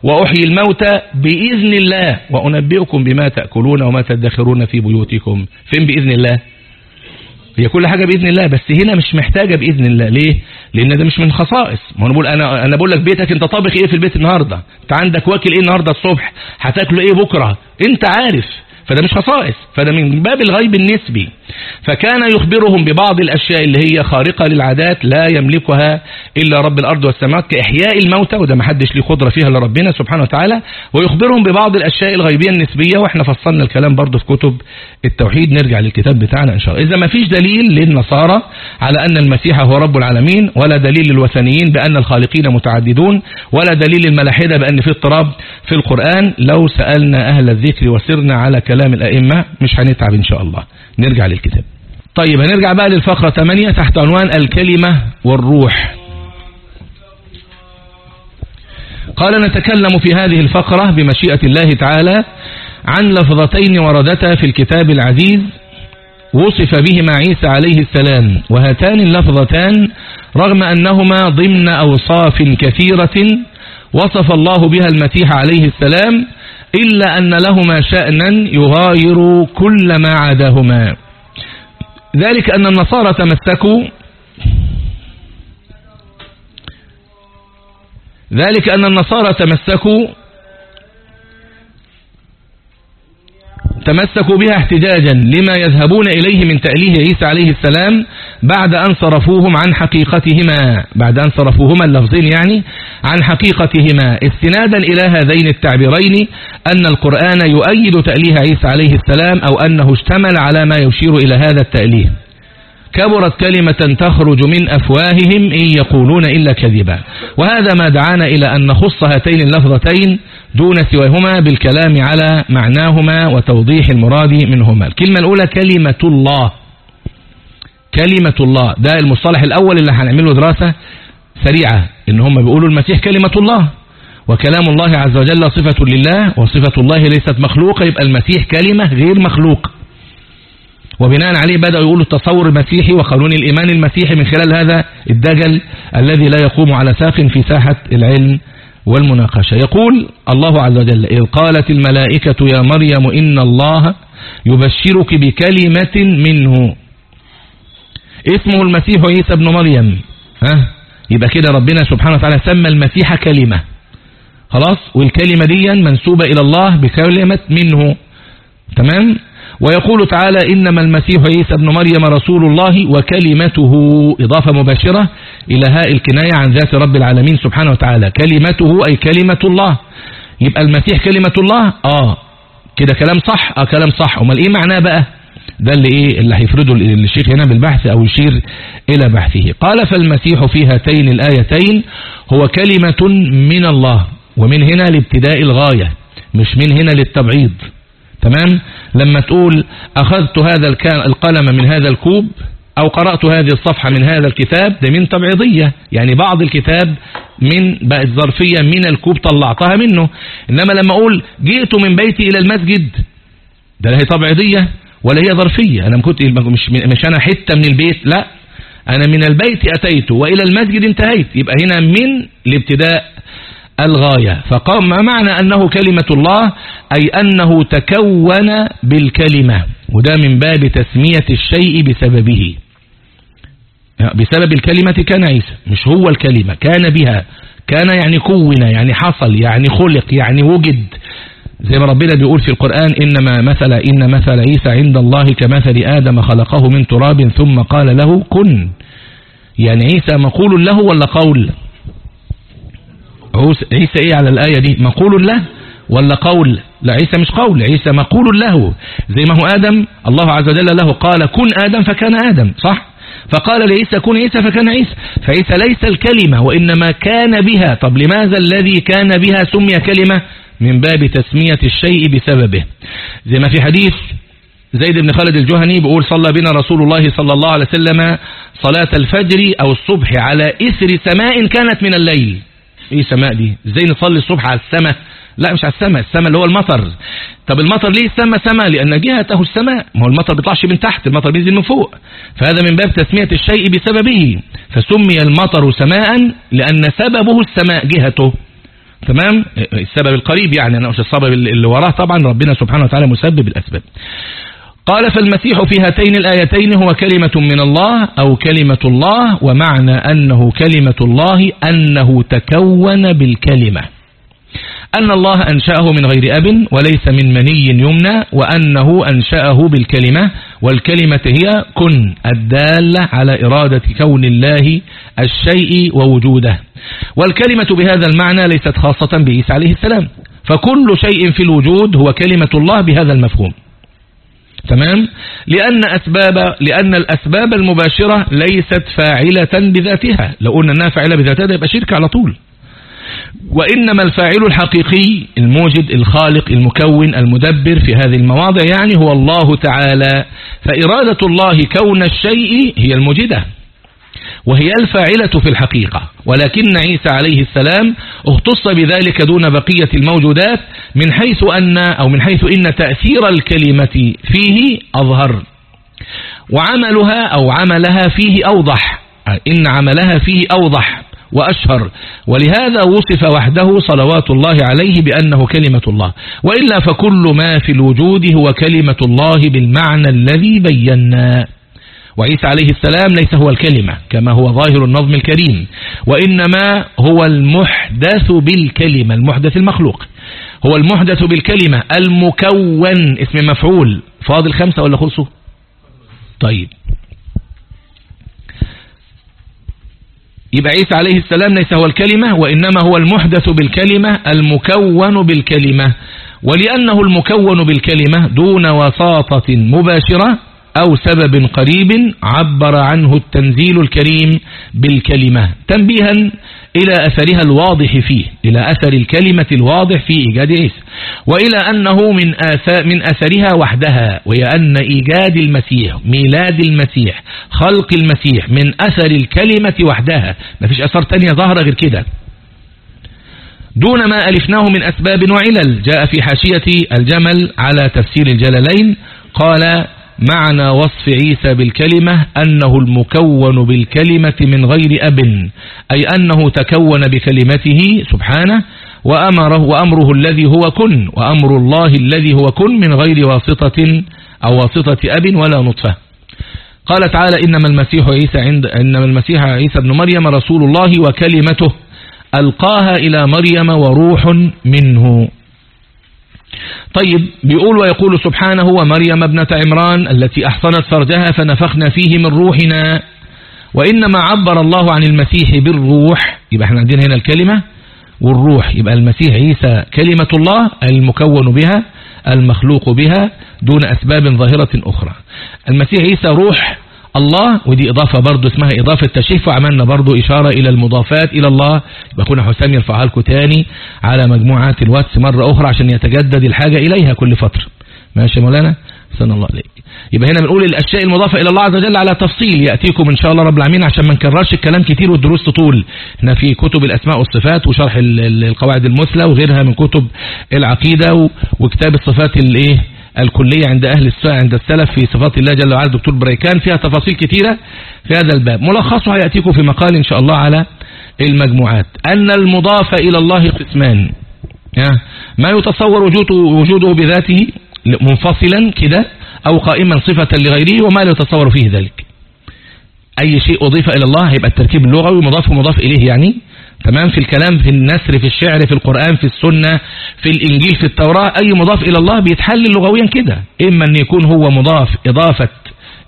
وأحيي الموتى بإذن الله. وأنبئكم بما تأكلون وما تدخرون في بيوتكم. فين بإذن الله؟ هي كل حاجة بإذن الله بس هنا مش محتاجة بإذن الله. ليه؟ لأن ده مش من خصائص. ما أنا بقول أنا, أنا بقول لك بيتك أنت طابخ إيه في البيت النهاردة؟ أنت عندك واكل إيه النهاردة الصبح؟ هتاكله إيه بكرة؟ أنت عارف. فده مش خصائص فده من باب الغيب النسبي. فكان يخبرهم ببعض الأشياء اللي هي خارقة للعادات لا يملكها إلا رب الأرض والسماوات كإحياء الموتى وده ما حدش ليه قدرة فيها إلا ربنا سبحانه وتعالى. ويخبرهم ببعض الأشياء الغيبية النسبية وإحنا فصلنا الكلام برضه في كتب التوحيد. نرجع للكتاب بتاعنا إن شاء الله. إذا ما فيش دليل للنصارى على أن المسيح هو رب العالمين ولا دليل للوثنيين بأن الخالقين متعددون ولا دليل للملاحدة بأن في اضطراب في القرآن. لو سألنا أهل الذكر وسرنا على كلام الأئمة مش هنتعب إن شاء الله. نرجع للكتاب. طيب هنرجع بقى للفقرة 8 تحت عنوان الكلمة والروح. قال نتكلم في هذه الفقرة بمشيئة الله تعالى عن لفظتين وردتا في الكتاب العزيز وصف بهما عيسى عليه السلام وهاتان اللفظتان رغم أنهما ضمن أوصاف كثيرة وصف الله بها المسيح عليه السلام إلا أن لهما شأنا يغاير كل ما عداهما. ذلك أن النصارى تمسكوا. ذلك أن النصارى تمسكوا. تمسكوا بها احتجاجا لما يذهبون إليه من تأليه عيسى عليه السلام بعد أن صرفوهم عن حقيقتهما بعد أن صرفوهما اللفظين يعني عن حقيقتهما. استنادا إلى هذين التعبيرين أن القرآن يؤيد تأليه عيسى عليه السلام أو أنه اشتمل على ما يشير إلى هذا التأليه. كبرت كلمة تخرج من أفواههم إن يقولون إلا كذبا. وهذا ما دعانا إلى أن نخص هاتين اللفظتين دون سواهما بالكلام على معناهما وتوضيح المراد منهما. الكلمة الأولى كلمة الله. كلمة الله. ده المصطلح الأول اللي هنعمله دراسة سريعة. إن هم بيقولوا المسيح كلمة الله. وكلام الله عز وجل صفة لله وصفة الله ليست مخلوقة يبقى المسيح كلمة غير مخلوق. وبناء عليه بدأوا يقولوا التصور المسيحي وقانون الإيمان المسيحي من خلال هذا الدجل الذي لا يقوم على ساق في ساحة العلم والمناقشة. يقول الله عز وجل إذ قالت الملائكة يا مريم إن الله يبشرك بكلمة منه. اسمه المسيح عيسى بن مريم. ها؟ يبقى كده ربنا سبحانه وتعالى سمى المسيح كلمة. خلاص؟ والكلمة دي منسوبة إلى الله بكلمة منه. تمام؟ ويقول تعالى إنما المسيح عيسى بن مريم رسول الله وكلمته إضافة مباشرة إلى هاء الكناية عن ذات رب العالمين سبحانه وتعالى. كلمته أي كلمة الله. يبقى المسيح كلمة الله؟ آه. كده كلام صح؟ آه كلام صح. أمال إيه معناه بقى؟ ده اللي إيه؟ اللي هيفرده الشيخ هنا بالبحث أو يشير إلى بحثه. قال فالمسيح في هاتين الآيتين هو كلمة من الله ومن هنا لابتداء الغاية مش من هنا للتبعيض. تمام؟ لما تقول أخذت هذا القلم من هذا الكوب أو قرأت هذه الصفحة من هذا الكتاب ده من تبعيضية. يعني بعض الكتاب من بقت ظرفية من الكوب طلعتها منه. إنما لما أقول جئت من بيتي إلى المسجد ده هي تبعيضية ولا هي ظرفية. أنا كنت مش, مش أنا حتة من البيت لا. أنا من البيت أتيت وإلى المسجد انتهيت. يبقى هنا من الابتداء الغاية. فقام ما معنى أنه كلمة الله؟ أي أنه تكون بالكلمة. وده من باب تسمية الشيء بسببه. بسبب الكلمة كان عيسى. مش هو الكلمة كان بها. كان يعني كون يعني حصل يعني خلق يعني وجد. زي ما ربنا بيقول في القرآن إنما مثل إن مثل عيسى عند الله كمثل آدم خلقه من تراب ثم قال له كن. يعني عيسى مقول له ولا قول؟ عيسى إيه على الآية دي؟ مقول له ولا قول؟ لا عيسى مش قول عيسى مقول له. زي ما هو آدم الله عز وجل له قال كن آدم فكان آدم. صح؟ فقال لعيسى كن عيسى فكان عيسى. فعيسى ليس الكلمة وإنما كان بها. طب لماذا الذي كان بها سمي كلمة؟ من باب تسمية الشيء بسببه. زي ما في حديث زيد بن خالد الجهني بيقول صلى بنا رسول الله صلى الله عليه وسلم صلاة الفجر أو الصبح على إثر سماء كانت من الليل. إيه سماء دي؟ إزاي نصلي الصبح على السماء لا مش على السماء السماء اللي هو المطر. طب المطر ليه السماء سماء لأن جهته السماء. ما هو المطر بيطلعش من تحت المطر بينزل من فوق. فهذا من باب تسمية الشيء بسببه. فسمي المطر سماء لأن سببه السماء جهته. تمام؟ السبب القريب يعني أنا مش السبب اللي وراه طبعا. ربنا سبحانه وتعالى مسبب الأسباب. قال فالمسيح في هاتين الآيتين هو كلمة من الله أو كلمة الله ومعنى أنه كلمة الله أنه تكون بالكلمة. أن الله أنشأه من غير أب وليس من مني يمنى وأنه أنشأه بالكلمة والكلمة هي كن الدالة على إرادة كون الله الشيء ووجوده. والكلمة بهذا المعنى ليست خاصة بعيسى عليه السلام فكل شيء في الوجود هو كلمة الله بهذا المفهوم. تمام؟ لأن أسباب لأن الأسباب المباشرة ليست فاعلة بذاتها. لو قلنا أنها فاعلة بذاتها يبقى شرك على طول. وإنما الفاعل الحقيقي الموجد الخالق المكون المدبر في هذه المواضع يعني هو الله تعالى. فإرادة الله كون الشيء هي الموجدة. وهي الفاعلة في الحقيقة. ولكن عيسى عليه السلام اختص بذلك دون بقية الموجودات من حيث أن أو من حيث إن تأثير الكلمة فيه أظهر. وعملها أو عملها فيه أوضح. إن عملها فيه أوضح وأشهر. ولهذا وصف وحده صلوات الله عليه بأنه كلمة الله. وإلا فكل ما في الوجود هو كلمة الله بالمعنى الذي بينا. وعيسى عليه السلام ليس هو الكلمة كما هو ظاهر النظم الكريم. وإنما هو المحدث بالكلمة المحدث المخلوق. هو المحدث بالكلمة المكون. اسم مفعول. فاضل خمسة ولا خلصوا؟ طيب. يبقى عيسى عليه السلام ليس هو الكلمة وإنما هو المحدث بالكلمة المكون بالكلمة. ولأنه المكون بالكلمة دون وساطة مباشرة أو سبب قريب عبر عنه التنزيل الكريم بالكلمة تنبيها إلى أثرها الواضح فيه إلى أثر الكلمة الواضح في إيجاد عيسى وإلى أنه من, آثار من أثرها وحدها وهي أن إيجاد المسيح ميلاد المسيح خلق المسيح من أثر الكلمة وحدها. ما فيش أثر تانية ظاهرة غير كده. دون ما ألفناه من أسباب وعلل جاء في حاشية الجمل على تفسير الجلالين قال معنى وصف عيسى بالكلمة أنه المكون بالكلمة من غير أب أي أنه تكون بكلمته سبحانه وأمره وأمره الذي هو كن وأمر الله الذي هو كن من غير واسطة أو واسطة أب ولا نطفة. قال تعالى إنما المسيح عيسى عند إنما المسيح عيسى ابن مريم رسول الله وكلمته ألقاها إلى مريم وروح منه. طيب بيقول ويقول سبحانه ومريم ابنة عمران التي أحصنت فرجها فنفخنا فيه من روحنا وإنما عبر الله عن المسيح بالروح. يبقى إحنا عندنا هنا الكلمة والروح. يبقى المسيح عيسى كلمة الله المكون بها المخلوق بها دون أسباب ظاهرة أخرى. المسيح عيسى روح الله ودي إضافة برضو اسمها إضافة تشريف وعملنا برضو إشارة إلى المضافات إلى الله. كنا حسام يرفعها لكم تاني على مجموعات الواتس مرة أخرى عشان يتجدد الحاجة إليها كل فترة. ماشي مولانا؟ سن الله عليك يبقى هنا بنقول الأشياء المضافة إلى الله عز وجل على تفصيل يأتيكم إن شاء الله رب العالمين عشان ما نكررش الكلام كتير والدروس تطول. هنا في كتب الأسماء والصفات وشرح القواعد المثلى وغيرها من كتب العقيدة وكتاب الصفات الإيه؟ الكلية عند أهل عند السلف في صفات الله جل وعلا. دكتور بريكان فيها تفاصيل كثيرة في هذا الباب. ملخصها يأتيكم في مقال إن شاء الله على المجموعات. أن المضاف إلى الله قسمان. ما يتصور وجوده, وجوده بذاته منفصلا كده أو قائما صفة لغيره وما لا يتصور فيه ذلك. أي شيء أضيف إلى الله هيبقى التركيب اللغوي مضاف ومضاف إليه يعني تمام؟ في الكلام في النسر في الشعر في القرآن في السنة في الإنجيل في التوراة أي مضاف إلى الله بيتحلل لغويا كده. إما أن يكون هو مضاف إضافة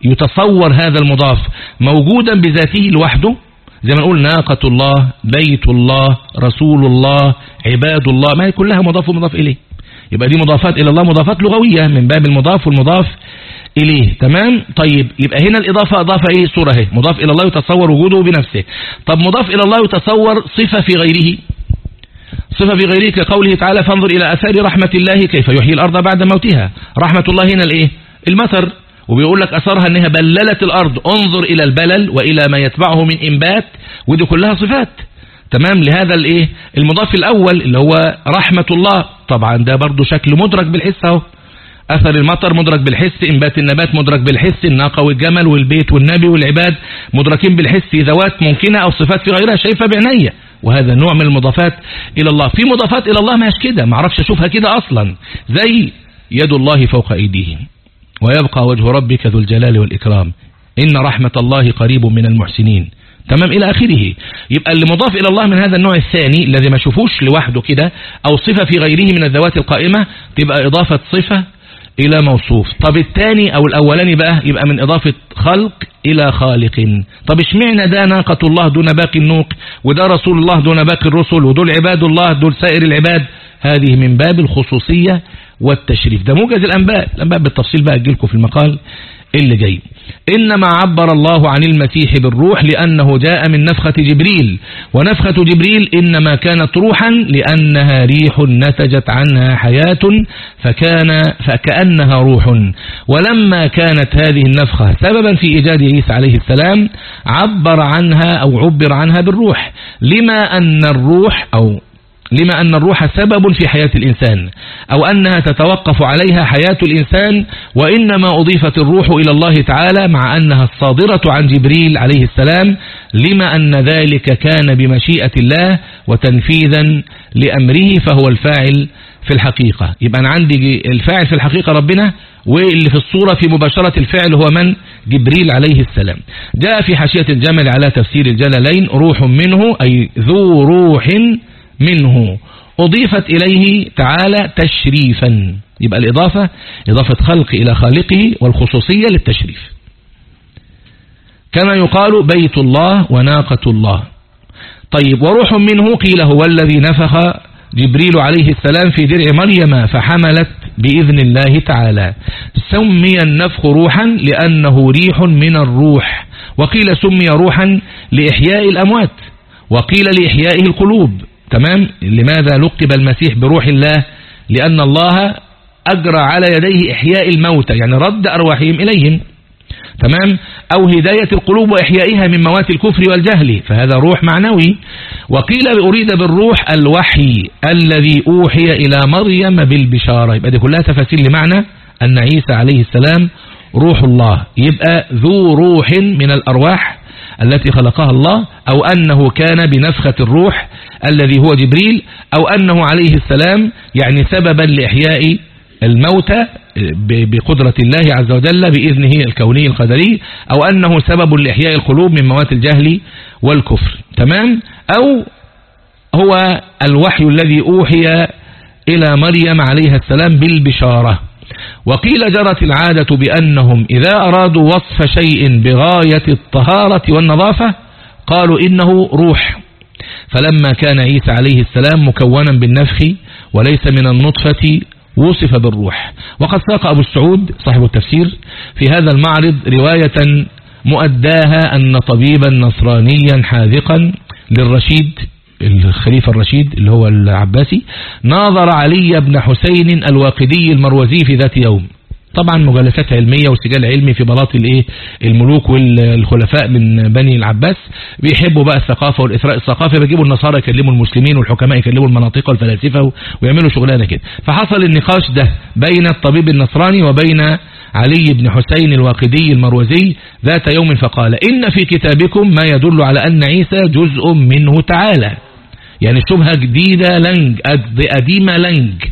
يتصور هذا المضاف موجودا بذاته لوحده. زي ما نقول ناقة الله بيت الله رسول الله عباد الله. ما هي كلها مضاف ومضاف إليه. يبقى دي مضافات إلى الله مضافات لغوية. من باب المضاف والمضاف إليه. تمام؟ طيب يبقى هنا الإضافة أضافة إيه صورة أهي. مضاف إلى الله يتصور وجوده بنفسه. طب مضاف إلى الله يتصور صفة في غيره. صفة في غيره كقوله تعالى فانظر إلى أثار رحمة الله كيف يحيي الأرض بعد موتها. رحمة الله هنا الإيه؟ المطر. وبيقول لك أثرها أنها بللت الأرض. انظر إلى البلل وإلى ما يتبعه من إنبات. ودي كلها صفات. تمام؟ لهذا الإيه؟ المضاف الأول اللي هو رحمة الله. طبعا ده برضو شكل مدرك بالحس أهو. أثر المطر مدرك بالحس إنبات النبات مدرك بالحس الناقة والجمل والبيت والنبي والعباد مدركين بالحس ذوات ممكنة أو صفات في غيرها شايفها بعناية. وهذا نوع من المضافات إلى الله. في مضافات إلى الله ماش كده ما أعرفش أشوفها كده أصلا. زي يد الله فوق أيديهم. ويبقى وجه ربك ذو الجلال والإكرام. إن رحمة الله قريب من المحسنين. تمام إلى آخره. يبقى اللي مضاف إلى الله من هذا النوع الثاني الذي ما شوفوش لوحده كده أو صفة في غيره من الذوات القائمة تبقى إضافة صفة إلى موصوف. طب الثاني أو الأولاني بقى يبقى من إضافة خلق إلى خالق. طب اشمعنى ده ناقة الله دون باقي النوق وده رسول الله دون باقي الرسل ودول عباد الله دول سائر العباد؟ هذه من باب الخصوصية والتشريف. ده موجز الأنباء. الأنباء بالتفصيل بقى أجيلكم في المقال اللي جاي. إنما عبر الله عن المسيح بالروح لأنه جاء من نفخة جبريل. ونفخة جبريل إنما كانت روحا لأنها ريح نتجت عنها حياة فكان فكأنها روح. ولما كانت هذه النفخة سببا في إيجاد عيسى عليه السلام عبر عنها أو عبر عنها بالروح. لما أن الروح أو لما أن الروح سبب في حياة الإنسان أو أنها تتوقف عليها حياة الإنسان وإنما أضيفت الروح إلى الله تعالى مع أنها الصادرة عن جبريل عليه السلام لما أن ذلك كان بمشيئة الله وتنفيذا لأمره فهو الفاعل في الحقيقة. يبقى أنا عندي الفاعل في الحقيقة ربنا واللي في الصورة في مباشرة الفعل هو من؟ جبريل عليه السلام. جاء في حاشية الجمل على تفسير الجلالين روح منه أي ذو روح منه. أضيفت إليه تعالى تشريفا. يبقى الإضافة إضافة خلق إلى خالقه والخصوصية للتشريف. كما يقال بيت الله وناقة الله. طيب وروح منه قيل هو الذي نفخ جبريل عليه السلام في درع مريم فحملت بإذن الله تعالى. سمي النفخ روحا لأنه ريح من الروح. وقيل سمي روحا لإحياء الأموات. وقيل لإحيائه القلوب. تمام؟ لماذا لقب المسيح بروح الله؟ لأن الله أجرى على يديه إحياء الموتى يعني رد أرواحهم إليهم تمام؟ أو هداية القلوب وإحيائها من موات الكفر والجهل فهذا روح معنوي. وقيل أريد بالروح الوحي الذي أوحي إلى مريم بالبشارة. يبقى دي كلها تفاسير لمعنى أن عيسى عليه السلام روح الله. يبقى ذو روح من الأرواح التي خلقها الله أو أنه كان بنفخة الروح الذي هو جبريل أو أنه عليه السلام يعني سببا لإحياء الموتى بقدرة الله عز وجل بإذنه الكوني القدري أو أنه سبب لإحياء القلوب من موات الجهل والكفر. تمام؟ أو هو الوحي الذي أوحي إلى مريم عليها السلام بالبشارة. وقيل جرت العادة بأنهم إذا أرادوا وصف شيء بغاية الطهارة والنظافة قالوا إنه روح. فلما كان عيسى عليه السلام مكونا بالنفخ وليس من النطفة وصف بالروح. وقد ساق أبو السعود صاحب التفسير في هذا المعرض رواية مؤداها أن طبيبا نصرانيا حاذقا للرشيد الخليفة الرشيد اللي هو العباسي ناظر علي بن حسين الواقدي المروزي في ذات يوم. طبعا مجلسات علمية وسجال علمي في بلاط الايه؟ الملوك والخلفاء من بني العباس بيحبوا بقى الثقافة والإثراء الثقافي بيجيبوا النصارى يكلموا المسلمين والحكماء يكلموا المناطق والفلاسفة ويعملوا شغلانة كده. فحصل النقاش ده بين الطبيب النصراني وبين علي بن حسين الواقدي المروزي ذات يوم فقال إن في كتابكم ما يدل على أن عيسى جزء منه تعالى. يعني شبهة جديدة لنج قديمة لنج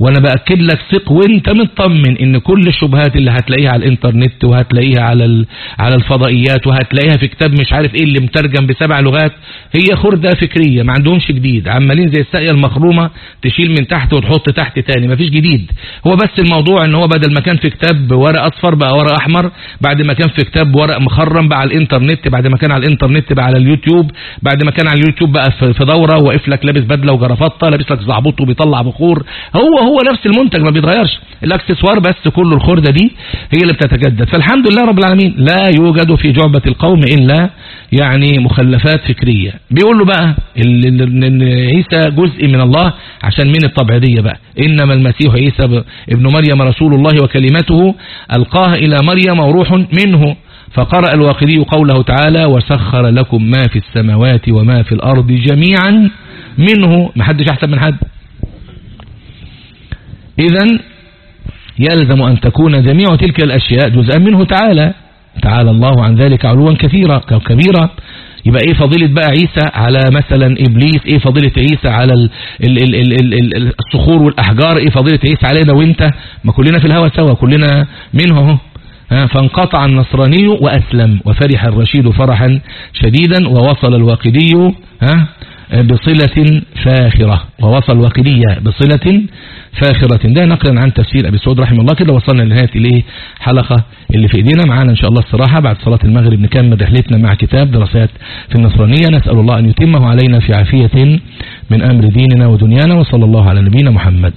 وأنا باكد لك ثق وانت مطمن ان كل الشبهات اللي هتلاقيها على الانترنت وهتلاقيها على على الفضائيات وهتلاقيها في كتاب مش عارف إيه اللي مترجم بسبع لغات هي خردة فكرية ما عندهمش جديد. عمالين زي الساقية المخرومة تشيل من تحت وتحط تحت تاني مفيش جديد. هو بس الموضوع ان هو بدل ما كان في كتاب ورق اصفر بقى ورق احمر بعد ما كان في كتاب ورق مخرم بقى على الانترنت بعد ما كان على الانترنت بقى على اليوتيوب بعد ما كان على اليوتيوب بقى في دورة واقف لك لابس بدلة وجرافطة لابس لك زعبوط وبيطلع بخور. هو هو نفس المنتج ما بيتغيرش. الأكسسوار بس كل الخردة دي هي اللي بتتجدد. فالحمد لله رب العالمين لا يوجد في جعبة القوم إلا يعني مخلفات فكرية. بيقول له بقى إن عيسى جزء من الله عشان مين الطبعية بقى؟ إنما المسيح عيسى ابن مريم رسول الله وكلمته ألقاها إلى مريم وروح منه. فقرأ الواقدي قوله تعالى وسخر لكم ما في السماوات وما في الأرض جميعا منه. محدش أحسن من حد. إذا يلزم أن تكون جميع تلك الأشياء جزءا منه تعالى. تعالى الله عن ذلك علوا كثيرا كبيرا يبقى إيه فضيلة بقى عيسى على مثلا إبليس؟ إيه فضيلة عيسى على ال ال ال ال ال الصخور والأحجار؟ إيه فضيلة عيسى علينا وأنت؟ ما كلنا في الهوى سوا كلنا منه أهو. فانقطع النصراني وأسلم وفرح الرشيد فرحا شديدا ووصل الواقدي ها بصلة فاخرة. ووصل وقلية بصلة فاخرة. ده نقلا عن تفسير أبي سعود رحمه الله كده وصلنا لنهاية الايه حلقة اللي في إيدينا. معانا إن شاء الله الصراحة بعد صلاة المغرب نكمل رحلتنا مع كتاب دراسات في النصرانية. نسأل الله أن يتمه علينا في عافية من أمر ديننا ودنيانا وصلى الله على نبينا محمد.